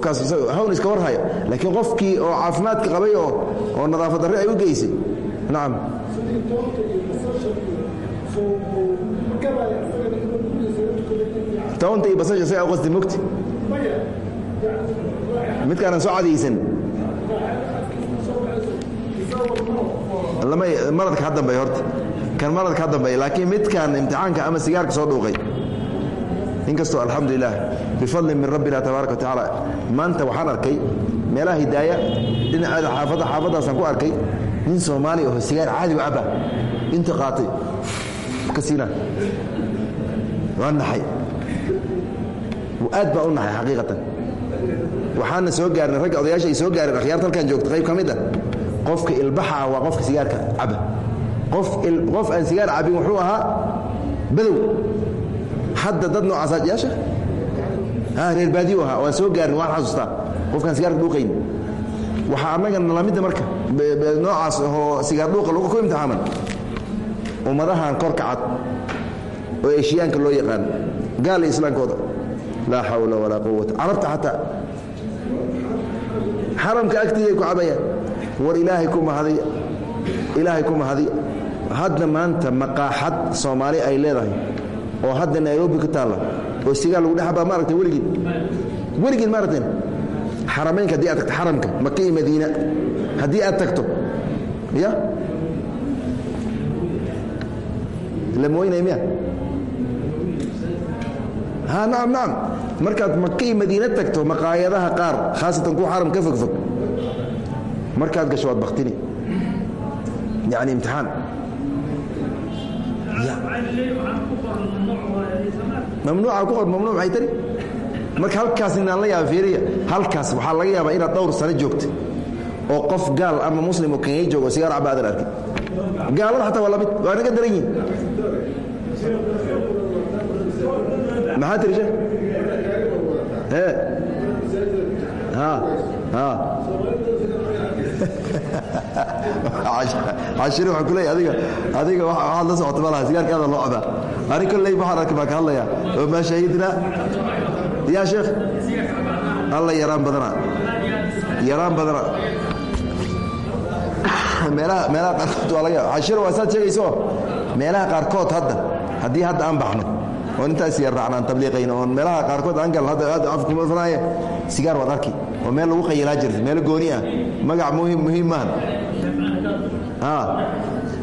kaas hawn iska warhaya. Laakiin qofkii oo caafimaadka qabay oo nadaafad darre ay u geysay. Nacam toonta iyo basasha isagaa u qasdi mogti midkaanan soo cadiyeysan maradka ha dambeey horta. Kan maradka ha dambeeya laakiin midkan imtixaanka ama sigaarka soo dhuuqay. Inkastoo alxamdulilah bifadlin min rabbina tabaaraka wa tacaala. Maanta waxaan arkay meelaha hidaaya dhinaceeda xaafadda xaafaddaasaan ku arkay nin soomaali oo sigaar caadi u cabba. Inta qaatay. Ka siina. Waa naxay. Aad baa u naxay xaqiiqatan. Waxaana soo gaarin ragga odayaasha ay soo gaareen akhyaarta halkan joogta qayb ka mid a qofka ilbaxa ah waa qofka sigaarka caba qof aan sigaar cabin wuxuu ahaa badow hadda dad noocaasa yaasha? Reer baadiyu ahaa waan soo gaarin waan xasuustaa. Qofkaan sigaarka dhuuqayn. Waxaa annaga lamidda marka. Noocaas oo sigaar dhuuqa lagu ku imtixaaman. Ummadahan korka cad oo eshiyaanka loo yaqaan. Gaala islaamkooda laa xawla walaa quwata carabta xataa. Xaramka agtiiday ku cabayaan war ilaahay ku mahadiy ilaahay ku mahadiy hadda maanta maqaaxad soomaali ay leedahay oo hadda nairobi ku taalla oo sigaar lagu dhexabaa ma aragtay weligiid weligiid ma aragteen xaramaynka haddii aad tagto xaramka maka iyo madiina haddii aad tagto ya? Lamoynay miya? Ha nacam nacam markaad maka iyo madiina tagto maqaayadaha qaar khaasatan kuwa xaram ka fogfog markaad gasho waad baktini. Yani imtixaan. Mamnuuca ku qor mamnuuc maxay tari marka halkaas inaan la yaaba fiiriya halkaas waxaa laga yaabaa inaad dhowr sano joogta oo qof gaal ama muslim oo kenya joogo sigaar caba aadan arkin. Gaalada xataa waa la mid waa naga daran yihiin maxaa tiri sheekh? Ee ha ha cashiri waxaan ku leeyahay adiga adiga waxaad la socota malaha sigaarka aada loo cabaa ani kolley waxaan arkay baan ka hadlayaa. Oo maa shahidna yaa sheekh alla yaraan badana yaraan badana. Meelaha meelaha qaarkood waa laga cashiro waa saad sheegayso? Meelaha qaarkood hadda haddii hadda aan baxno oon intaas yar raacnaan tabliiqayn oon meelaha qaarkood aan galno hadda aad afkuma fanaaye sigaar waad arki oo meel lagu qayilaa jirta meelo gooni ah magac muhiim muhiim maahan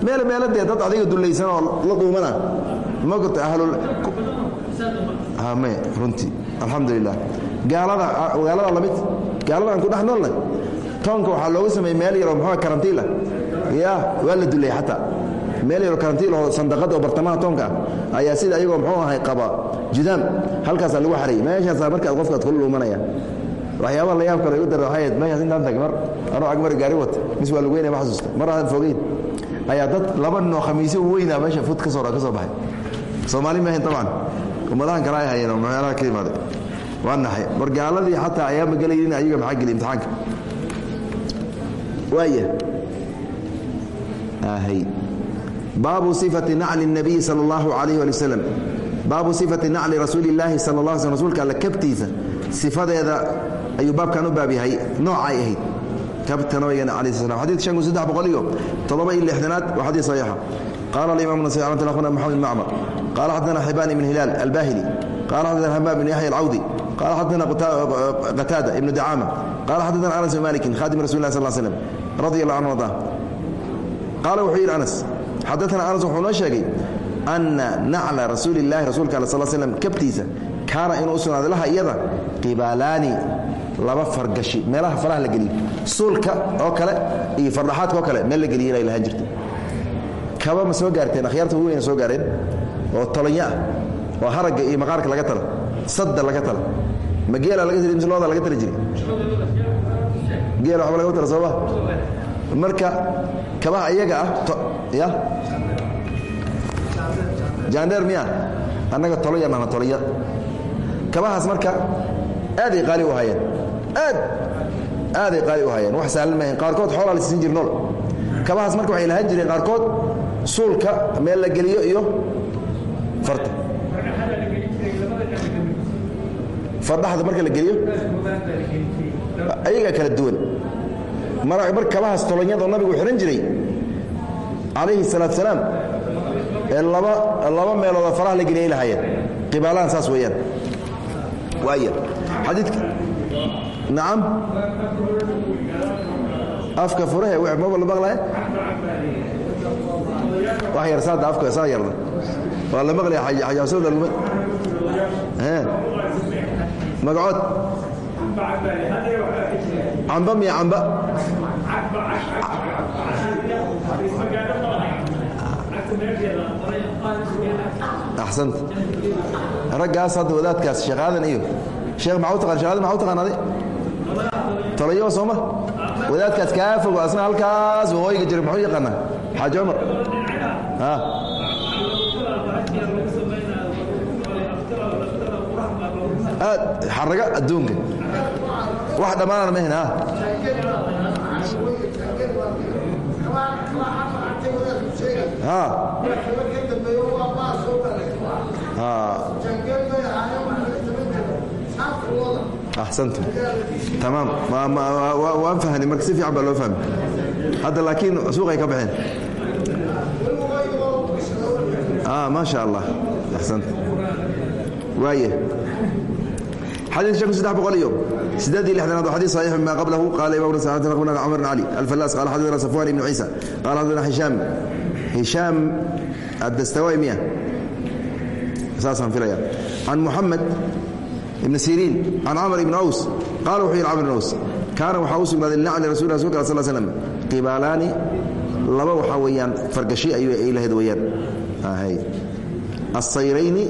meel meelo dee dad adiga dullaysan oo la dhuumana ma ahlul me runtii alxamdulilah gaalada gaalada la mid gaalada aan ku dhex noolnay toonka waxaa loogu sameeyey meel yaroo muxuu karantiila ya waa la dulay xataa. Meel yaroo karantiil oo sandaqada oo bartamaha toonka ah ayaa sida ayagoo muxuu ahay qaba judaam halkaasaa lagu xareeyey meeshaasaa markaad qofkaad kula dhuumanaya waxyaabaha la yaab kale igu dara waxay ahayd meeshaas intaan tagay mar anoo agmari gaari wata mis waa lagu weynaya ma xasuusta mar aan fogeyn ayaa dad laba ninoo khamiisyo u weynaa meesha fud ka soo ka soo baxay soomaali maahayn tabcan ummadahan kale ay hayeen oo meelaha ka imaaday waa naxay war gaaladii xataa ayaama gelaynin ayaga maxaa geliy imtixaanka waaya ahay baabu sifati nacli الnabiyi salى اllahu alayh ali wasalam baabu sifati nacli rasuuli اllaahi sal اla sl rsulka alle kabtiisa sifadeeda ayuu baabkan u baab yahay. Noocay ahayd. Kabta nabigeenna ala sl xadid shan kun saddex boqol iyo toddoba iyo lixdanaad waa xadiid saxiixa. Qaala alimaam nasai amat akhuna maxamed macmar. Qaala xadana xibaan ibn hilaal albahili qaala xadana hamaam ibn yaxya alcawdi. Qaala xadana qataada ibnu dacaama qaala xadana anas bn malikin khadim rasul lah sal slm radi anhu arda qaala anas xadaana anas wuxuu noo sheegay anna nacla rasuuli اllahi rasuulka al sal slm kabtiisa kaana inuu laha iyada qibaalaani laba fargashi meelaha faraha la geliyo suulka oo kale iyo fardhaxaadka oo kale meel la geliya inay lahaan jirta kaba ma soo gaarteen akhyaarta ugu weyna soo gaareen oo tolanya ah oo haragga iyo maqaarka laga tala sadda laga tala ma geela laga tali mise looda laga tali jiray? Geela waxba laga tala sooma marka kabaha iyaga ah ya? Jaandheer miya annaga tolaya nahna tolaya. Kabahaas marka aaday qaali u hayeen aad aaday qaali u hayeen. Wax sahlan maahayn qaarkood xoolaa la siin jir nool. Kabahaas marka waxay lahaan jireen qaarkood suulka meel la geliyo iyo farta. Fardhaxda marka la geliyo ayagaa kala duwan. Mar kabahaas tolanyadoo nabigu xidhan jiray calayhi salaatu salaam ee laba laba meelooda faraha la geliyay lahaayeen. Qibaalahan saas weeyaan. Waaya xadiidka nacam afka furahe maba la maqlaya wax yar saada afka saa yarda waa la maqlaya xajaasooda luma magacood. Camba miya camba. Axsanta raggaas hadda wadaadkaas sheekaadan iyo sheekh maxaa u taqaan shahaada maxaa u taqaan adi tolayo sooma? Wadaadkaas kaa fogo asna halkaas waqooyiga jira muxuu yaqaanaa? Xaaji cumar. Aad xaraga adduunka. Wax dhammaanana ma hen ha? Ha axsantum tamaam waan fahni marka si fiican baa loo fahmi hadda laakiin suuqay ka baxeen maa sha allah axsant waaye xadiid shan saddex boqol iyo sideed iyo lixdanaad waa xadiid saxiix ma qablahu qaala imam nasai akhbarna cumar bn cali alfallaas qala xadana safwan ibnu ciisa qala xadana hishaam hishaam addastawai miya saasaan filaya can muxamed ibn siriin can camr ibn aws. Qaala wuxuu yidhi camr ibn aws kaana waxaa u sugnaaday linacli rasul rasulka al sl slam qibaalaani laba waxaa weeyaan fargashi ayuu ay lahayd weeyaan. Asayrayni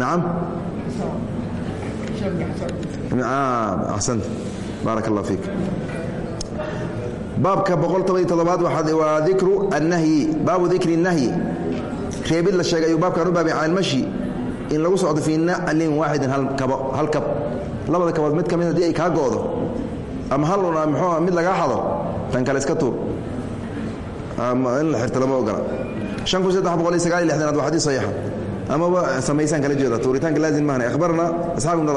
nacam axsant baarak allah fiik. Baabka boqol toban iyo toddobaad waa dikru annahyi. Baabu dikri الnahyi reebid la sheegay ayuu baabkan u baabay can almashi in lagu socdo fii naclin waaxidin hal kab. Labada kabood mid ka mid haddii ay kaa go'do ama haluna mxuua mid lagaa xado tan kale iska tuur. In la xirto lama ogola. An kun saddex boqol iyo sagaal iyo lixdanaad waa xadiis saxiixa amaba samaysaan kala jeeda tuuritaanka laazim mahane akhbarana isxaaq ibn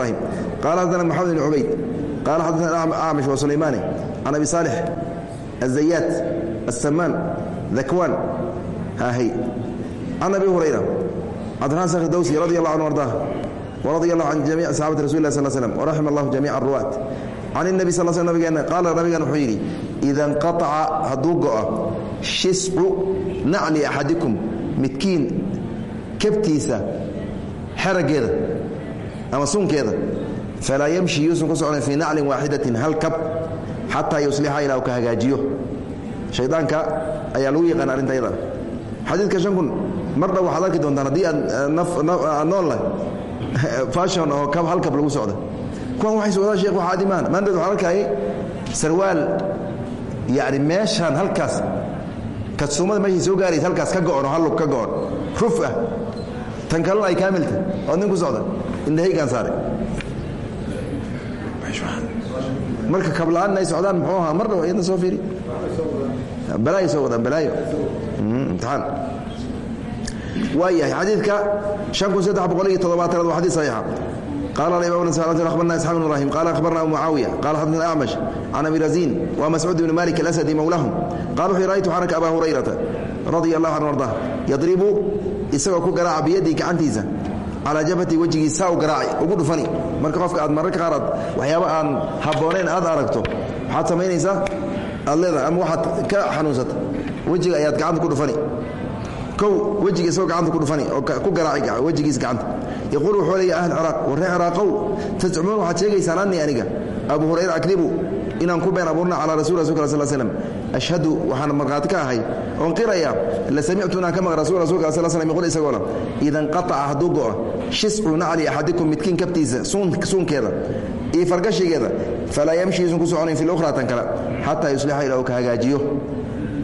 qaala xadana maxamed ibn cubayd. Qaala xadana acmash wa sulaymaani. Can abi saalix azayaat asamaan dakwan hahay can abi hurayra adnaan sakh dawsi radi allah anhu ardaa waradia allah can jamiic saxaabati rasul lah sal slm waraxima allah jamiic aruwaat can اnebi sal sl nabigeena qaala nabigan wuxuu yidhi ida inqaaca hadduu go'a shiscu nacli axadikum midkiin kabtiisa xerageeda ama sunkeeda falaa yamshi yuusan ku socdan fii naclin waaxidatin hal kab xataa yuslixa ilaa uu ka hagaajiyo. Shaydaanka ayaa lagu yaqaan arrinta ayada xadiidka an kun mar dhow waxaad arki doontaan haddii aad nool leh fashon oo kab hal kab lagu socda kuwan waxay socdaan sheekh waxaa adimaan maandeed waxaan arkayay sarwaal yacni meeshaan halkaas kasumada meeshay soo gaaraysa halkaas ka go'on oo hal lug ka go'on. Ruf ah. Tan kalena ay kaamilta oo nin ku socda indhahaygaan saare marka kabla-aanna ay socdaan muxuu ahaa mar dhow iyadna soo fiiri. Balaayo soo wadaan balaayo. Imtixaan waayahay xadiidka adi صaxiixa qala imam abarna isxaq bn ibrahim qala akhbarna umm mucaawiya. Qala xadna acmash can abi razin wa mascuud bn malik alasadi mowlahum qala wuxu raytu xaraka aba hurayrata radia allahu canhu arda yadribu isagoo ku garaaca biyadii gacantiisa calaa jabhati wejigii saa u garaaci ugu dhufani marka qofka aad mararka qaar aad waxyaaba aan habboonayn aad aragto waxaad samaynaysaa aad leedahay ama waxaad ka xanuunsata wejiga ayaad gacanta ku dhufani kow wejiga isagoo gacanta ku dhufani oo ku garaaci wejigiisa gacanta. Yaquul wuxuu leeya ahl ciraaq warree ciraaqow tascumuun waxaad sheegaysaan annii aniga. Abu hurayra akdibu inaan ku been abuurna calaa rasul rasulka sal slam ashhadu waxaan markhaati ka ahay. Oon qiraya la samictu inaan ka maqla rasul rasulka sal slam yaqul isagoona ida inqataca hadduu go'o shiscu nacli axadikum midkiin kabtiisa suunkeeda iyo fargashigeeda falaa yamshi yuusan ku soconayn fi lukhra tan kale xataa yuslixa ilaa uu ka hagaajiyo.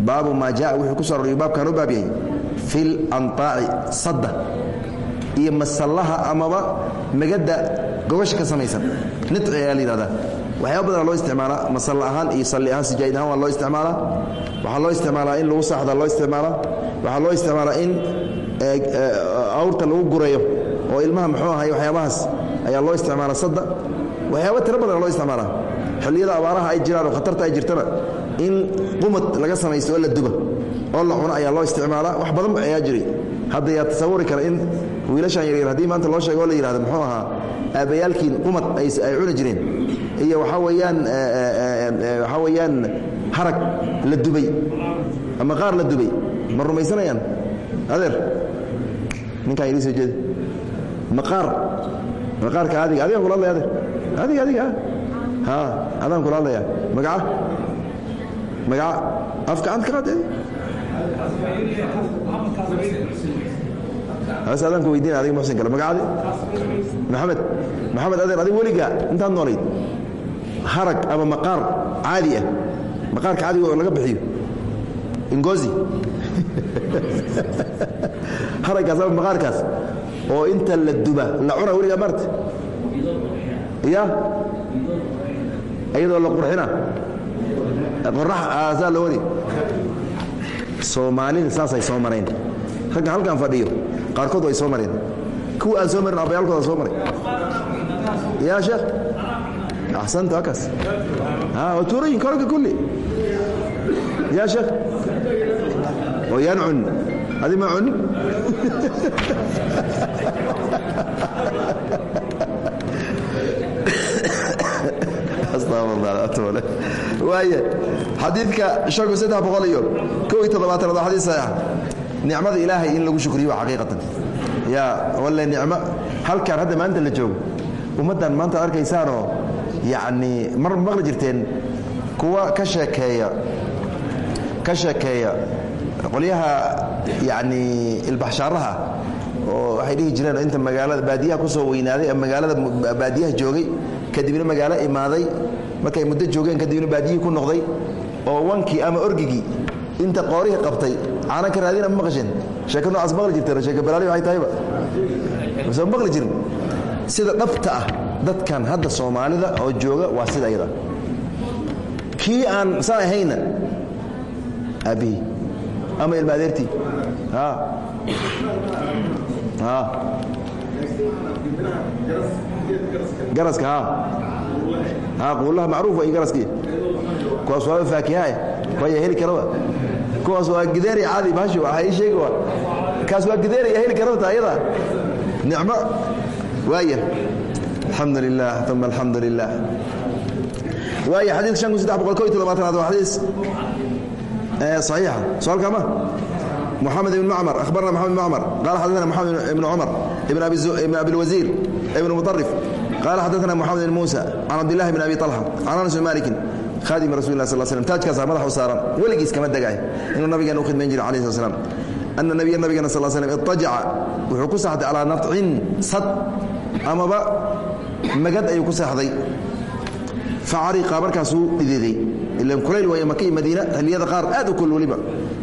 Baabu maa jaa wuxuu ku soo aroriyo baabkan u baab yahay fi lanطaaci sadda. Iyo masallaha amaba megadda gobasha ka samaysan. Nici ayaa la yidhahdaa. Waxyaaba badana loo isticmaalaa masalla ahaan iyo salli ahaan sijaayid ahaan waa loo isticmaalaa waxaa loo isticmaalaa in lagu saaxda loo isticmaalaa waxaa loo isticmaalaa in awrta lagu gurayo oo ilmaha muxuu ahay waxyaabahaas ayaa loo isticmaalaa sadda. Waxyaaba tiro badana loo isticmaalaa xilliyada abaaraha ay jiraan oo khatarta ay jirtana in qumad laga samaysto oo la duba oo la cuno ayaa loo isticmaalaa. Wax badan ayaa jiray. Hadda yaa tasawuri kara in wiilashaan yaryar haddii maanta loo sheego oo la yihahdo muxuu ahaa aabbayaalkiin qumad ay cuni jireen. Iyo waxaa weeyaan waxaa weeyaan harag la dubay. Ama qaar la dubay. Ma rumaysanayaan? Adeer ninkaan idii soo jeeda. Maqaar maqaarka adiga adigaan kula hadlaya adeer? Adiga adiga ha adaan kula hadlaya magaca? Magaca af gacanta ka adaan ku weydiina adiga muxsin kale magacadi maxamed maxamed adeer adiga weligaa intaad noolayd harag ama maqaar caadi ah. Maqaarka caadiga oo laga bixiyo. Ingozi haraggaas ama maqaarkaas oo inta la duba la cuna weligaa maarta. Ya iyadoo la qurxina. Qorax saa la wadi soomaalida saasay soo mareen ragga halkan fadhiyo. Qaarkood way soo mareen kuwa aan soo marin abayaalkooda soo maray ya sheekh? Axsanta wakaas waa tuurooyin korogga kulli. Ya sheekh? Oo yaan adi ma cunin waay xadiidka shanku saddex boqol iyo kow iyo toddobaatanaad waa xadiis saxiixa nicmada ilaahay in lagu shukriyo yaa walle nicmo halkaan hadda maanta la joogo ummaddan maanta arkaysaanoo yacnii mar maqli jirteen kuwa ka sheekeeya ka sheekeeya qolyaha yacnii ilbaxshaaraha oo waxay dhihi jireen inta magaalada baadiyaha ku soo weynaaday magaalada baadiyaha joogay kadibna magaalo imaaday markay muddo joogeen kadibna baadiyihii ku noqday oo wankii ama orgigii inta qoorihii qabtay caana ka raadina ma maqasheen sheeko noocaas maqli jirteen sheeko balaali waxay tahayba? Soo maqli jirin? Sida dhabta ah dadkan hadda soomaalida oo jooga waa sida iyada kii aan saa ahayna aabbihii ama ilma adeertii garaska quulaha macruuf way garaskii kuwaas waa faakihae waya heli karaba kuwaas waa gideeri caadi bahashi waxa ii sheegi waa kaas waa gideeri heli karabta ayada nicmo waaya alxamdu lilah uma alxamdu lilah waaya xadiidka shan kun saddex boqol ko iyo toddobaatanaad waa xadiis صحيixa soalka ma محamed بن mcmر أخbarna محamed بن mcmر qال xadثna محamed بن cmر بن أbi الوزير بن مطرف qaala xadakana moxamed bn muusa can cabdilahi bn abi alxa can anas bn malikin khaadim rasul lah sal slm taajkaasa madax u saaran weligiis kama degay inuu nabigeen u khidmayn jira alai sl slam ana nabiya nabigana sal slm ittajaca wuxuu ku saaxday calaa nacin sad amaba magad ayuu ku seexday facariqa markaasuu dhideeday ilan kulayl waaya maka iyo madiina xilliyada qaar aad u kul weliba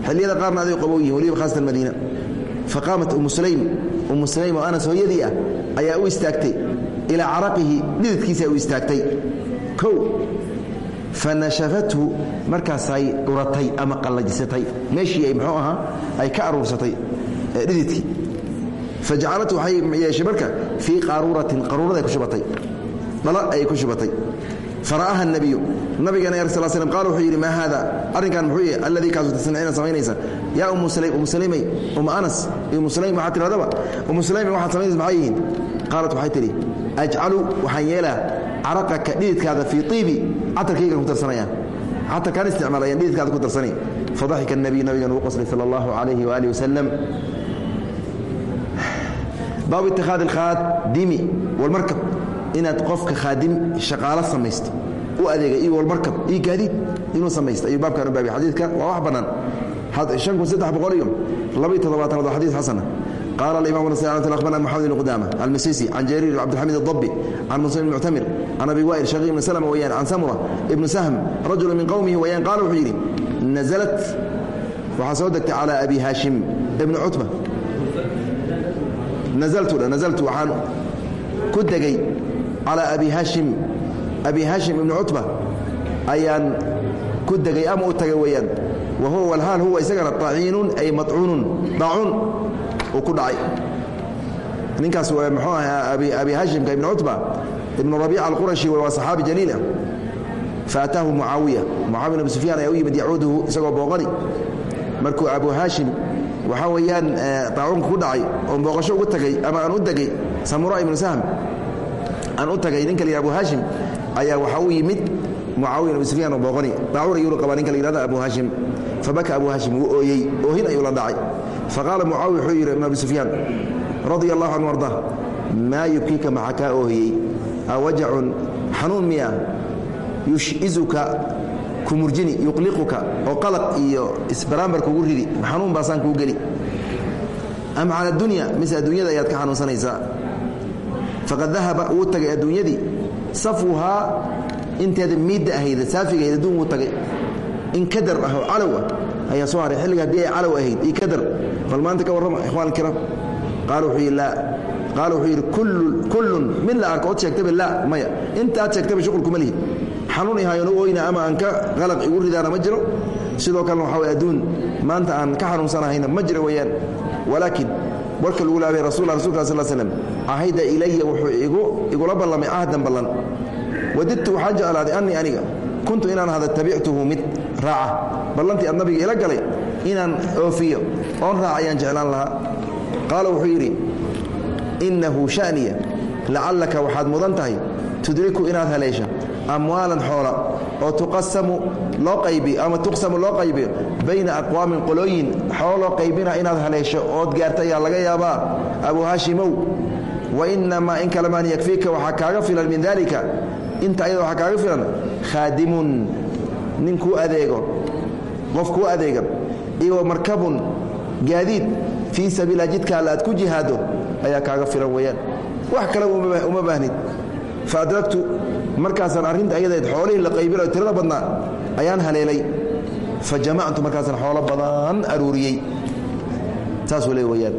xilliyada qaarna aday qabow yihiin weliba khaasatan madiina faqaamat umu sulaym umu sulaym oo anas hooyadii ah ayaa u istaagtay ilaa caraqihi dhididkiisa u istaagtay. Kow fa nashafathu markaasay dhuratay ama qallajisatay meeshii ay muxuu ahaa ay ka aruursatay dhididkii fajacalatu waxay yeeshay marka fii qaruuratin qaruurada ay ku shubatay. Dhala ayay ku shubatay. Fara'aha الnabiyu nabigana ar sl slm qal wuxuu yidhi maa haada arrinkan muxuu yahy alladii kaasu tasnacina samaynaysa. Yaa umu sulaym umu sulaymay uma anas umu sulaym waxaad tihahdaba umu sulaymay waxaad samaynaysa? Maxay yihiin? Qaalat waxay tidhi ajcalu waxaan yeelaa caraqaka dhididkaada fii iibi catarkaygan ku darsanayaan catarkaan isticmaalayaan dhididkaada ku darsanay fadaxika الnabiy nabigan uu qoslay salى اllahu عalayhi waalihi wasalam baabu ittikhaadi اlkhaadimi wاlmarkab inaad qofka khaadim shaqaalo samaysto u adeega iyo walmarkab iyo gaadiid inuu samaysto ayuu baabkan u baabay xadiidka waa wax bannaan shan kun saddex boqol iyo labaiyo toddobaatanaad waa xadiis xasana qaala alimam nasai akhbarna maxamed ibn qudama almisisi can jariir ibn cabdilxamid الdabi can muslim ibn muctamir can abi wa'il shaqiiq ibn slma weyaan can samura ibnu sahm rajulu min qowmihi weyaan qaala wuxuu yidhi naزlat waxaa soo degtay calى abi haashim ibni cutba nazaltu nazaltu waxaan ku degay calى abi haashim abi haashim ibni cutba ayaan ku degay ama u tagay weeyaan wa huwa walhaal huwa isagana aciinun ay macuunun daacuun uu ku dhacay. Ninkaas waa mxuu ahaa abi haashimka ibni cutba ibnu rabiica alqurashi waa saxaabi jaliila faataahu mucaawiya mucaawiya abu sufyaan ayaa u yimid yacuuduhu isagoo booqani. Markuu abu haashim waxaa weeyaan daacuunka ku dhacay oon booqasho ugu tagay ama aan u degay samura ibnu sahm aan u tagay ninka la abu haashim ayaa waxaa u yimid mucaawiya abu sufyaan oo booqani. Daacuun ayuu qabaa ninka la yihahda abu haashim fabaka abu haashim wuu ooyey. Oohin ayuu la dhacay faqaala mucaawiya wuxuu yidhi ibn abi sufyaan radia allahu canhu arda maa yubkiika maxaa kaa oohiyey? Awajacun xanuun miya yushizuka kumurjini yuqliquka oo qalaq iyo isbaraambar kugu ridi xanuun baasaan kuu geli. Am cala dunya mise adduunyada ayaad ka xanuunsanaysaa? Faqad dahaba wuu tagay adduunyadii. Safuhaa inteeda miidda ahayda saafigahayd adduun wuu tagay. In kadar ah oo calow ah ayaa soo haray xilliga haddii ay calow ahayd io kadar. Bal maanta ka warrama ikhwan alkiraam qaal wuxuu yidhi laa. Qaal wuxuu yidhi kullun. Mid la arko od sheegtaba laa maya. Inta aad sheegtaba shuqulkuma lihi. Xanuun ihaayon u oyna ama aan ka qalaq igu ridaana ma jiro. Sidoo kalena waxaa way adduun. Maanta aan ka xanuunsanahayna ma jiro weeyaan. Walaakin warka lagu laabay rasul rasulka sal slm cahayda ilaya wuxuu igula ballamay cahdan ballan. Wadidtu waxaan jeclaaday annii aniga. Kuntu inaan hada tabictuhu mid raaca. Ballantii aad nabiga ila galay inaan oofiyo oon raaca ayaan jeclaan lahaa. Qaala wuxuu yidhi innahu shaniya lacallaka waxaad mudan tahay tudriku inaad haleesha amwaalan xoola oo tuqasamu loo qaybiyo ama tuqsamu loo qaybiyo bayna aqwaamin qolooyin xoolo qaybina inaad haleesho ood gaarta ayaa laga yaabaa. Abu haashimow wa inamaa in kalamaan yakfiika waxaa kaaga filan min dalika inta ayada waxaa kaaga filan khaadimun nin kuu adeego qof kuu adeega iyo markabun gaadiid fii sabiila jidka alle aad ku jihaado ayaa kaaga filan weeyaan. Wax kale uma baahnid fa adragtu markaasaan arrinta ayadayd xoolihii la qaybinayo tirada badnaa ayaan haleelay. Fa jamactu markaasaan xoolo badan aruuriyey. Saasuu le weyaan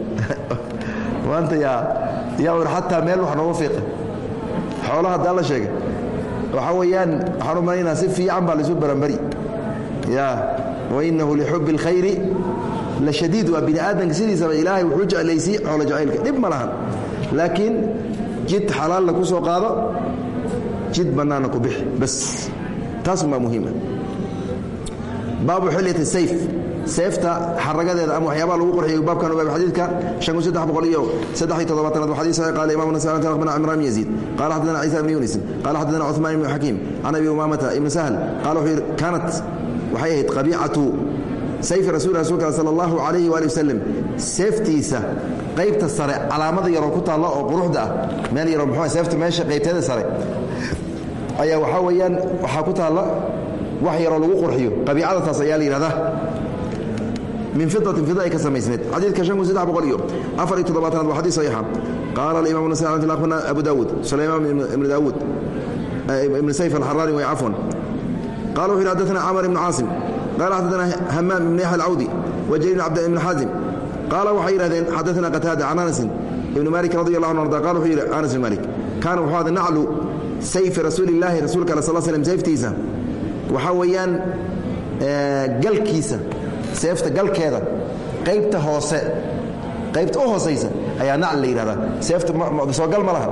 maanta yaa yaa ur xataa meel wax nooga fiiqa xoolaha haddaa la sheegay waxaa weeyaan waxaan u malaynaa si fiican baa laisu baranbari wainahu lixubi اlkhayri la shadiid. Waa bini aadamka sidiisaba ilaahay wuxuu jeclaysiye xoolo jacaylka dhib ma lahan. Laakiin jid xalaalla ku soo qaado jid bannaanna ku bixi. Bas taasumaa muhiima baabu xilyat sayf seefta xaragadeeda ama waxyaabaha lagu qorxiyo baabkan ogaabay xadiidka kun saddex boqol iyo saddex iyo toddobaatanaad waa xadiis saxiix qaala imam nasai akhbarana cimraan bin yaziid. Qaala xaddathana ciisa ibn yunis qaala xaddathana cuثmaan ibn xakiim can abi umaamata ibn sahl qaala wuxuu yidhi kaanat waxay ahayd qabiicatu sayfi rasul rasulka sala allahu calayhi waali wasalam seeftiisa qaybta sare calaamada yaroo ku taalla oo quruxda ah meel yaroo muxuu seefta meesha qaybteeda sare ayaa waxaa weeyaan waxaa ku taalla wax yaroo lagu qurxiyo qabiicadataas ayaa la yidhahdaa min fidatin fida ay ka samaysneed xadiidka shan kun saddex boqol iyo afar iyo toddobaatanaad waa xadiis saxiixa qaala alimaam nasai akhbarna abu daawuud sulaymaan ibnu daawuud ibn sayf alxaraani way cafwan qala wuxu yidhi xaddaثna camar ibnu caasim qala xaddaثna hamaam ibn yaxya alcawdi wa jariir cabd ibn xaazim qaala waxay yidhahdeen xaddaثna qataada can anasin ibni malik radi allah anu arda qala wuxuu yidhi anas ibn malik kaana wuxuu ahda naclu sayfi rasuuli illaahi rasuulka ale sal slm sayftiisa waxaa weeyaan galkiisa seefta galkeeda qaybta hoose qaybta u hoosaysa ayaa nacl la yidhahdaa. Seefta soo gal ma laha.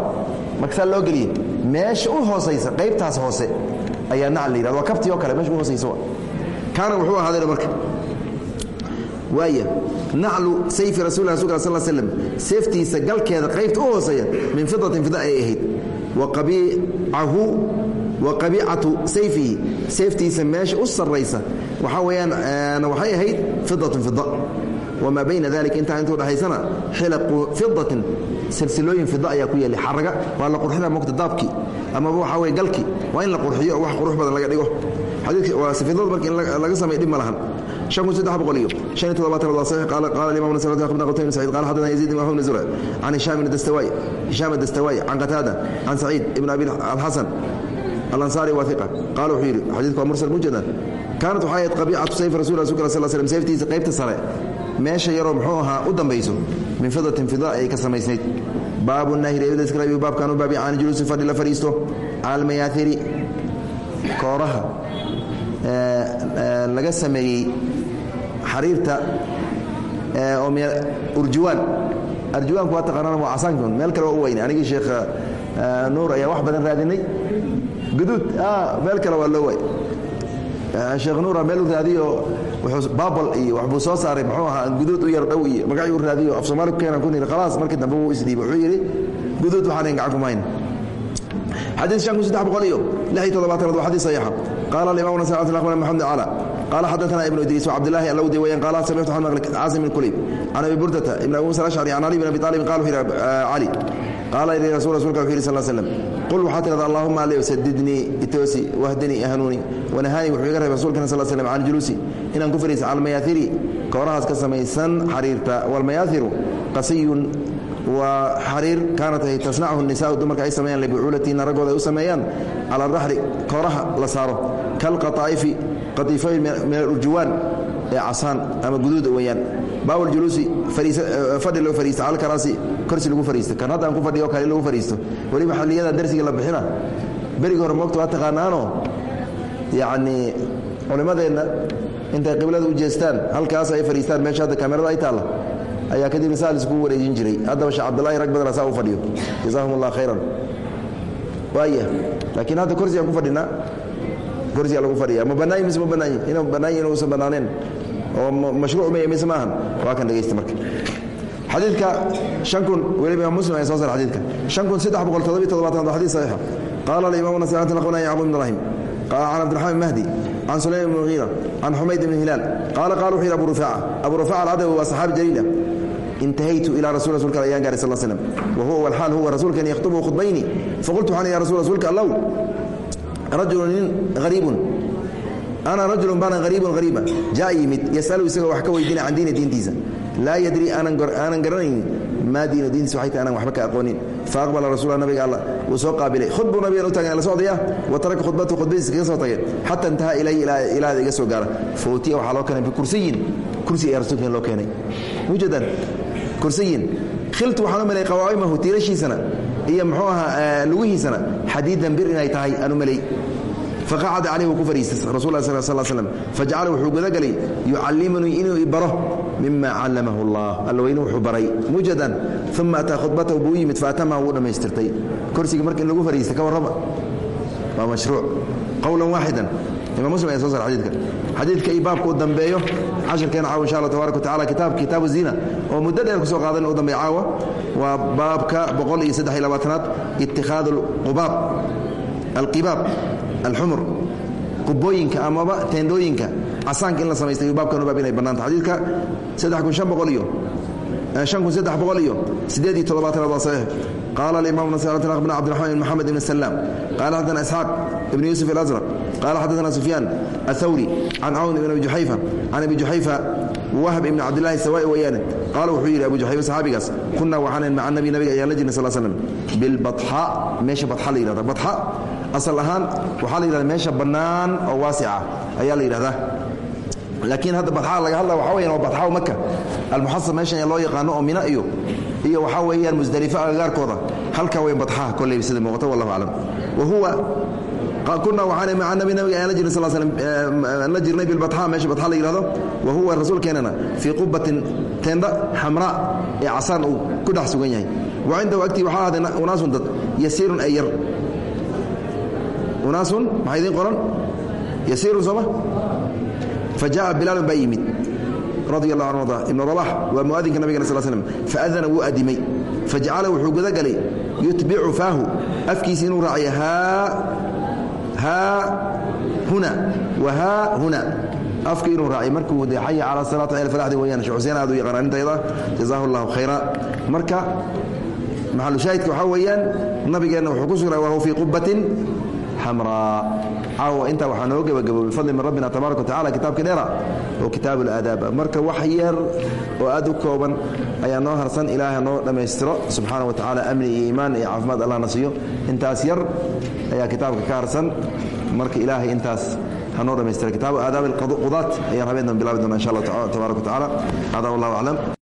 Marka saa loo geliye. Meesha u hoosaysa qaybtaas hoose ayaa nacl la yidhahda waa kabtii oo kale meesha u hoosaysa kaana wuxuu ahaadeen marka waaya naclu sayfi rasul rasulka sal slm seeftiisa galkeeda qaybta u hooseeya min fidatin fida ay ahayd. Wa qabiicahu wa qabiicatu sayfihi seeftiisa meesha u sarraysa waxaa weeyaan waxay ahayd fidatun fida wamaa bayna dalika intaa intuu dhahaysana xilaqu fidatin silsilooyin fida ayaa ku yeelay xaraga waa la qurxina mogta daabkii amaba waxaa weye galkii waa in la qurxiyo oo wax qurux badan laga dhigo waa sifidada marka in laga sameyo dhib ma lahan شن كن سدح بقوليو شن تضبط الله صحيح قال قال الإمام النسائي أخبرنا قتيبة سعيد قال حدثنا يزيد بن بن زرع عن هشام بن الدستوائي هشام الدستوائي عن قتادة عن سعيد بن أبي alansaari waa iqa qaal wuxuu yidhi xadiidku waa mursal mujada kaanat waxay ahayd qabiicatu sayf rasul rasulka al sl slm sayftiisa qaybta sare. Meesha yaroo muxuu ahaa u dambayso min fidatin fida ay ka samaysnayd. Baabu naahi reebidaskrabi baabkan u baabi caani juluusi fadhi la fadhiisto. Cala almayaahiri kooraha laga sameeyey xariirta oo urjuwaan. Arjuwaanku waa taqaanaan waa casaankan meel kale waa u weyne. Anigii sheekh nuur ayaa wax badan raadinay guduud meel kale waa loo waay sheekh nuura meel u raadiyo baabal iyo waxbuu soo saaray muxuu ahaa guduud u yar dhow iyo magacii u raadiyo af soomaali ku keenan ku niri khalaas markii dambe wuu isdhiibay wuxuu yidhi guduud waxaan gacan kuma hayn حديث شان كنت تحب قليو لحي تضبات رضو حديث صحيحة قال الإمام نسأل الله أخبرنا محمد على قال حدثنا ابن إدريس وعبد الله اللودي وين قال سمعت محمد عاصم الكليب عن أبي بردة ابن أبو موسى الأشعري عن علي بن أبي طالب قالوا هنا علي qul waxaa tidhahda allahuma ali sadidnii itoosi wahdinii hanuuni wanahaanii wuxuu iga reebay rasulkana sal slam can juluusi inaan ku fariisa cala almayaahiri koorahaas ka samaysan xariirta walmayaahiru qasiyun waa xariir kaanat ay tasnachu nisaau dumarka ay sameeyaan libucuulatiina raggooda ay u sameeyaan cala araxri kooraha la saaro kalqataa'ifi qatiifooyin min alurjuwaan ee casaan ama guduud weeyaan baawal juluusi fadhi loo fariista cala karaasi korsi lagu fariisto kan hadda aan ku fadhiyo kale lagu fariisto weliba xilliyada darsiga la bixina? Berigi hore moogta waa taqaanaano yacnii culimmadeenna intay qiblada u jeestaan halkaas ay fadhiistaan meesha hadda kamerada ay taalla ayaa kadibna saa laiskugu wareejin jiray. Haddaba sheekh cabdullaahi rag badana saa u fadhiyo. Jazaahum allah khayran. Waaya laakiin hadda korsigaan ku fadhinaa korsigaa lagu fadhiya. Ma bannaanyi mise ma bannaanyi inuu bannaanyi inuusan bannaaneen? Oo mashruuc maya mise maahan waa kan dhegaysta marka xadiidka shan kun weliba imaam muslim ayaa soo sar xadiidka. Shan kun saddex boqol toddobiy toddobaatan waa xadiid saxiixa qaala alimaam nasir an aqbana yacqub ibn rahim. Can cabdiraxmaan mahdi can sulaym ibn muhiira can xumayd ibn hilaal. Qaala qaala wuxuu yidhi abu rufaaca. Abu rufaaca alcadawi waa saxaabi jaliila intahaytu ilaa rasul rasulka ayaan gaaray sal slam wa huwa walxaal huwa rasuulkan yakhtubu khudbayni. Faqultu waxaan ya rasul rasuulka allow rajulu nin hariibun ana rajulun baana hariibun hariiba jaa yimid yasalu isagoo wax ka weydiina can diini diintiisa laa yadri aanan garanaynin maa diinu diintiisa waxay tahay anaan waxba ka aqoonin faaqbala rasuula nabiga alla wuu soo qaabilay khudbuu nabigan u tagan la socdaya wa taraka khudbatu khudbadiisa kaga soo tagay xata intaha ilayhi ilaahda iga soo gaara fa utiya waxaa loo keenay bikursiyin kursi ayaa rasuulkeen loo keenay mujadan kursiyin khiltu waxaan u malay qawaa'imahu tiirashiisana iyo muxuu ahaa lugihiisana xadiidan bir inay tahay aan u malay faqacada caleyh wuu ku fariistay rasul sal sl slm fajacala wuxuu gudagalay yucallimunii inuu i baro mima callamahu allah allaweyne wuxuu baray mujadan uma ataa khudbatahu buu yimid faatamaha wuu dhammaystirtay korsiga marka in lagu fariistay ka warrama waa mashruuc qowlan waaxidan imam muslim ayaa soo sar xadiidka xadiidka iyo baabka u dambeeyo casharkeena caawa insha allah tabarak watacala kitaab kitaabu zina oo muddo dheer ku soo qaadan u dambeeya caawa waa baabka boqol iyo saddex iyo labaatanaad itikhaadu alqubaab alqibaab alxumur qubooyinka amaba teendooyinka casaanka in la samaystay baabkan baab inay bannaanta. Xadiidka saddex kun shan boqol iyo shan kun saddex boqol iyo siddeed iyo toddobaatanaad waa saxiix. Qaala alimaam nasir bn cabdiraxmaan ibn moxamed ibn salaam qaala xadana isxaaq ibn yuusuf alazraq. Qaala xadana sufyaan athawri can cawn ibn abi juxayfa can abi juxayfa wahb ibn cabdillahi sawaa'i weeyaane qaala wuxuu yidhi abu juxayfa saxaabigaas kunaa waxaanan maca nabi nabiga ayaan la jirnay sal slam bilbatxa meesha batxa la yidhahda batxa asal ahaan waxaa la yidhahda meesha bannaan oo waasica ayaa la yidhahdaa. Laakiin hadda badxaa laga hadla waxa weyan waa badxaa maka almuxasab meeshan loo yaqaano oo mina iyo iyo waxaa weeyaan musdalifo agagaarkooda halkaa weyn badxaha kolley sida muuqata wallahu aclam wa huwa kunaa waxaan maca nabi nabiga ayaan la jirnay sal slam la jirnay bilbatxa meesha badxa la yidhahdo. Wa huwa rasuulkeenana fii qubatin teendha xamraa ee casaan uu ku dhex sugan yahay. Wa cindahu agtii waxaa ahaaday unaasun dad yasiirun ay yar unaasun maxaa idiin qoran? Yasiirun sooma fa jaءa bilaalun baa yimid. Radi allah an arda ibn rabax waa muadinka nabigana sal slm faadana wuu adimay fajacala wuxuu gudagalay. Yutbicu faahu. Afkiisa inuu raaciyo haa huna wa haa huna. Afka inuu raaciy markuu de xaya cala salaat alfalaxdi weyaan shekh xuseen aad u yaqaan arrintayda jazaahu allahu khayra marka maxalushaahidka waxaa weeyaan nabigeenna wuxuu ku sugnay wahuwa fii qubatin xamraa caawa intaa waxaa noo gebagaboobay bifadli min rabbina tabaaraka watacala kitaabka dheera oo kitaabu alaadaaba marka wax yar oo aad u kooban ayaa noo harsan ilaahay noo dhammaystiro subxaana wa tacala amni iyo iimaan iyo caafimaad allah na siiyo intaas yar ayaa kitaabka ka harsan marka ilaahay intaas ha noo dhammaystira kitaabu aadaabi alqudaat ayaan habeen dan bilaabi doona insha allah tabaaraka wa tacala hada wallahu aclam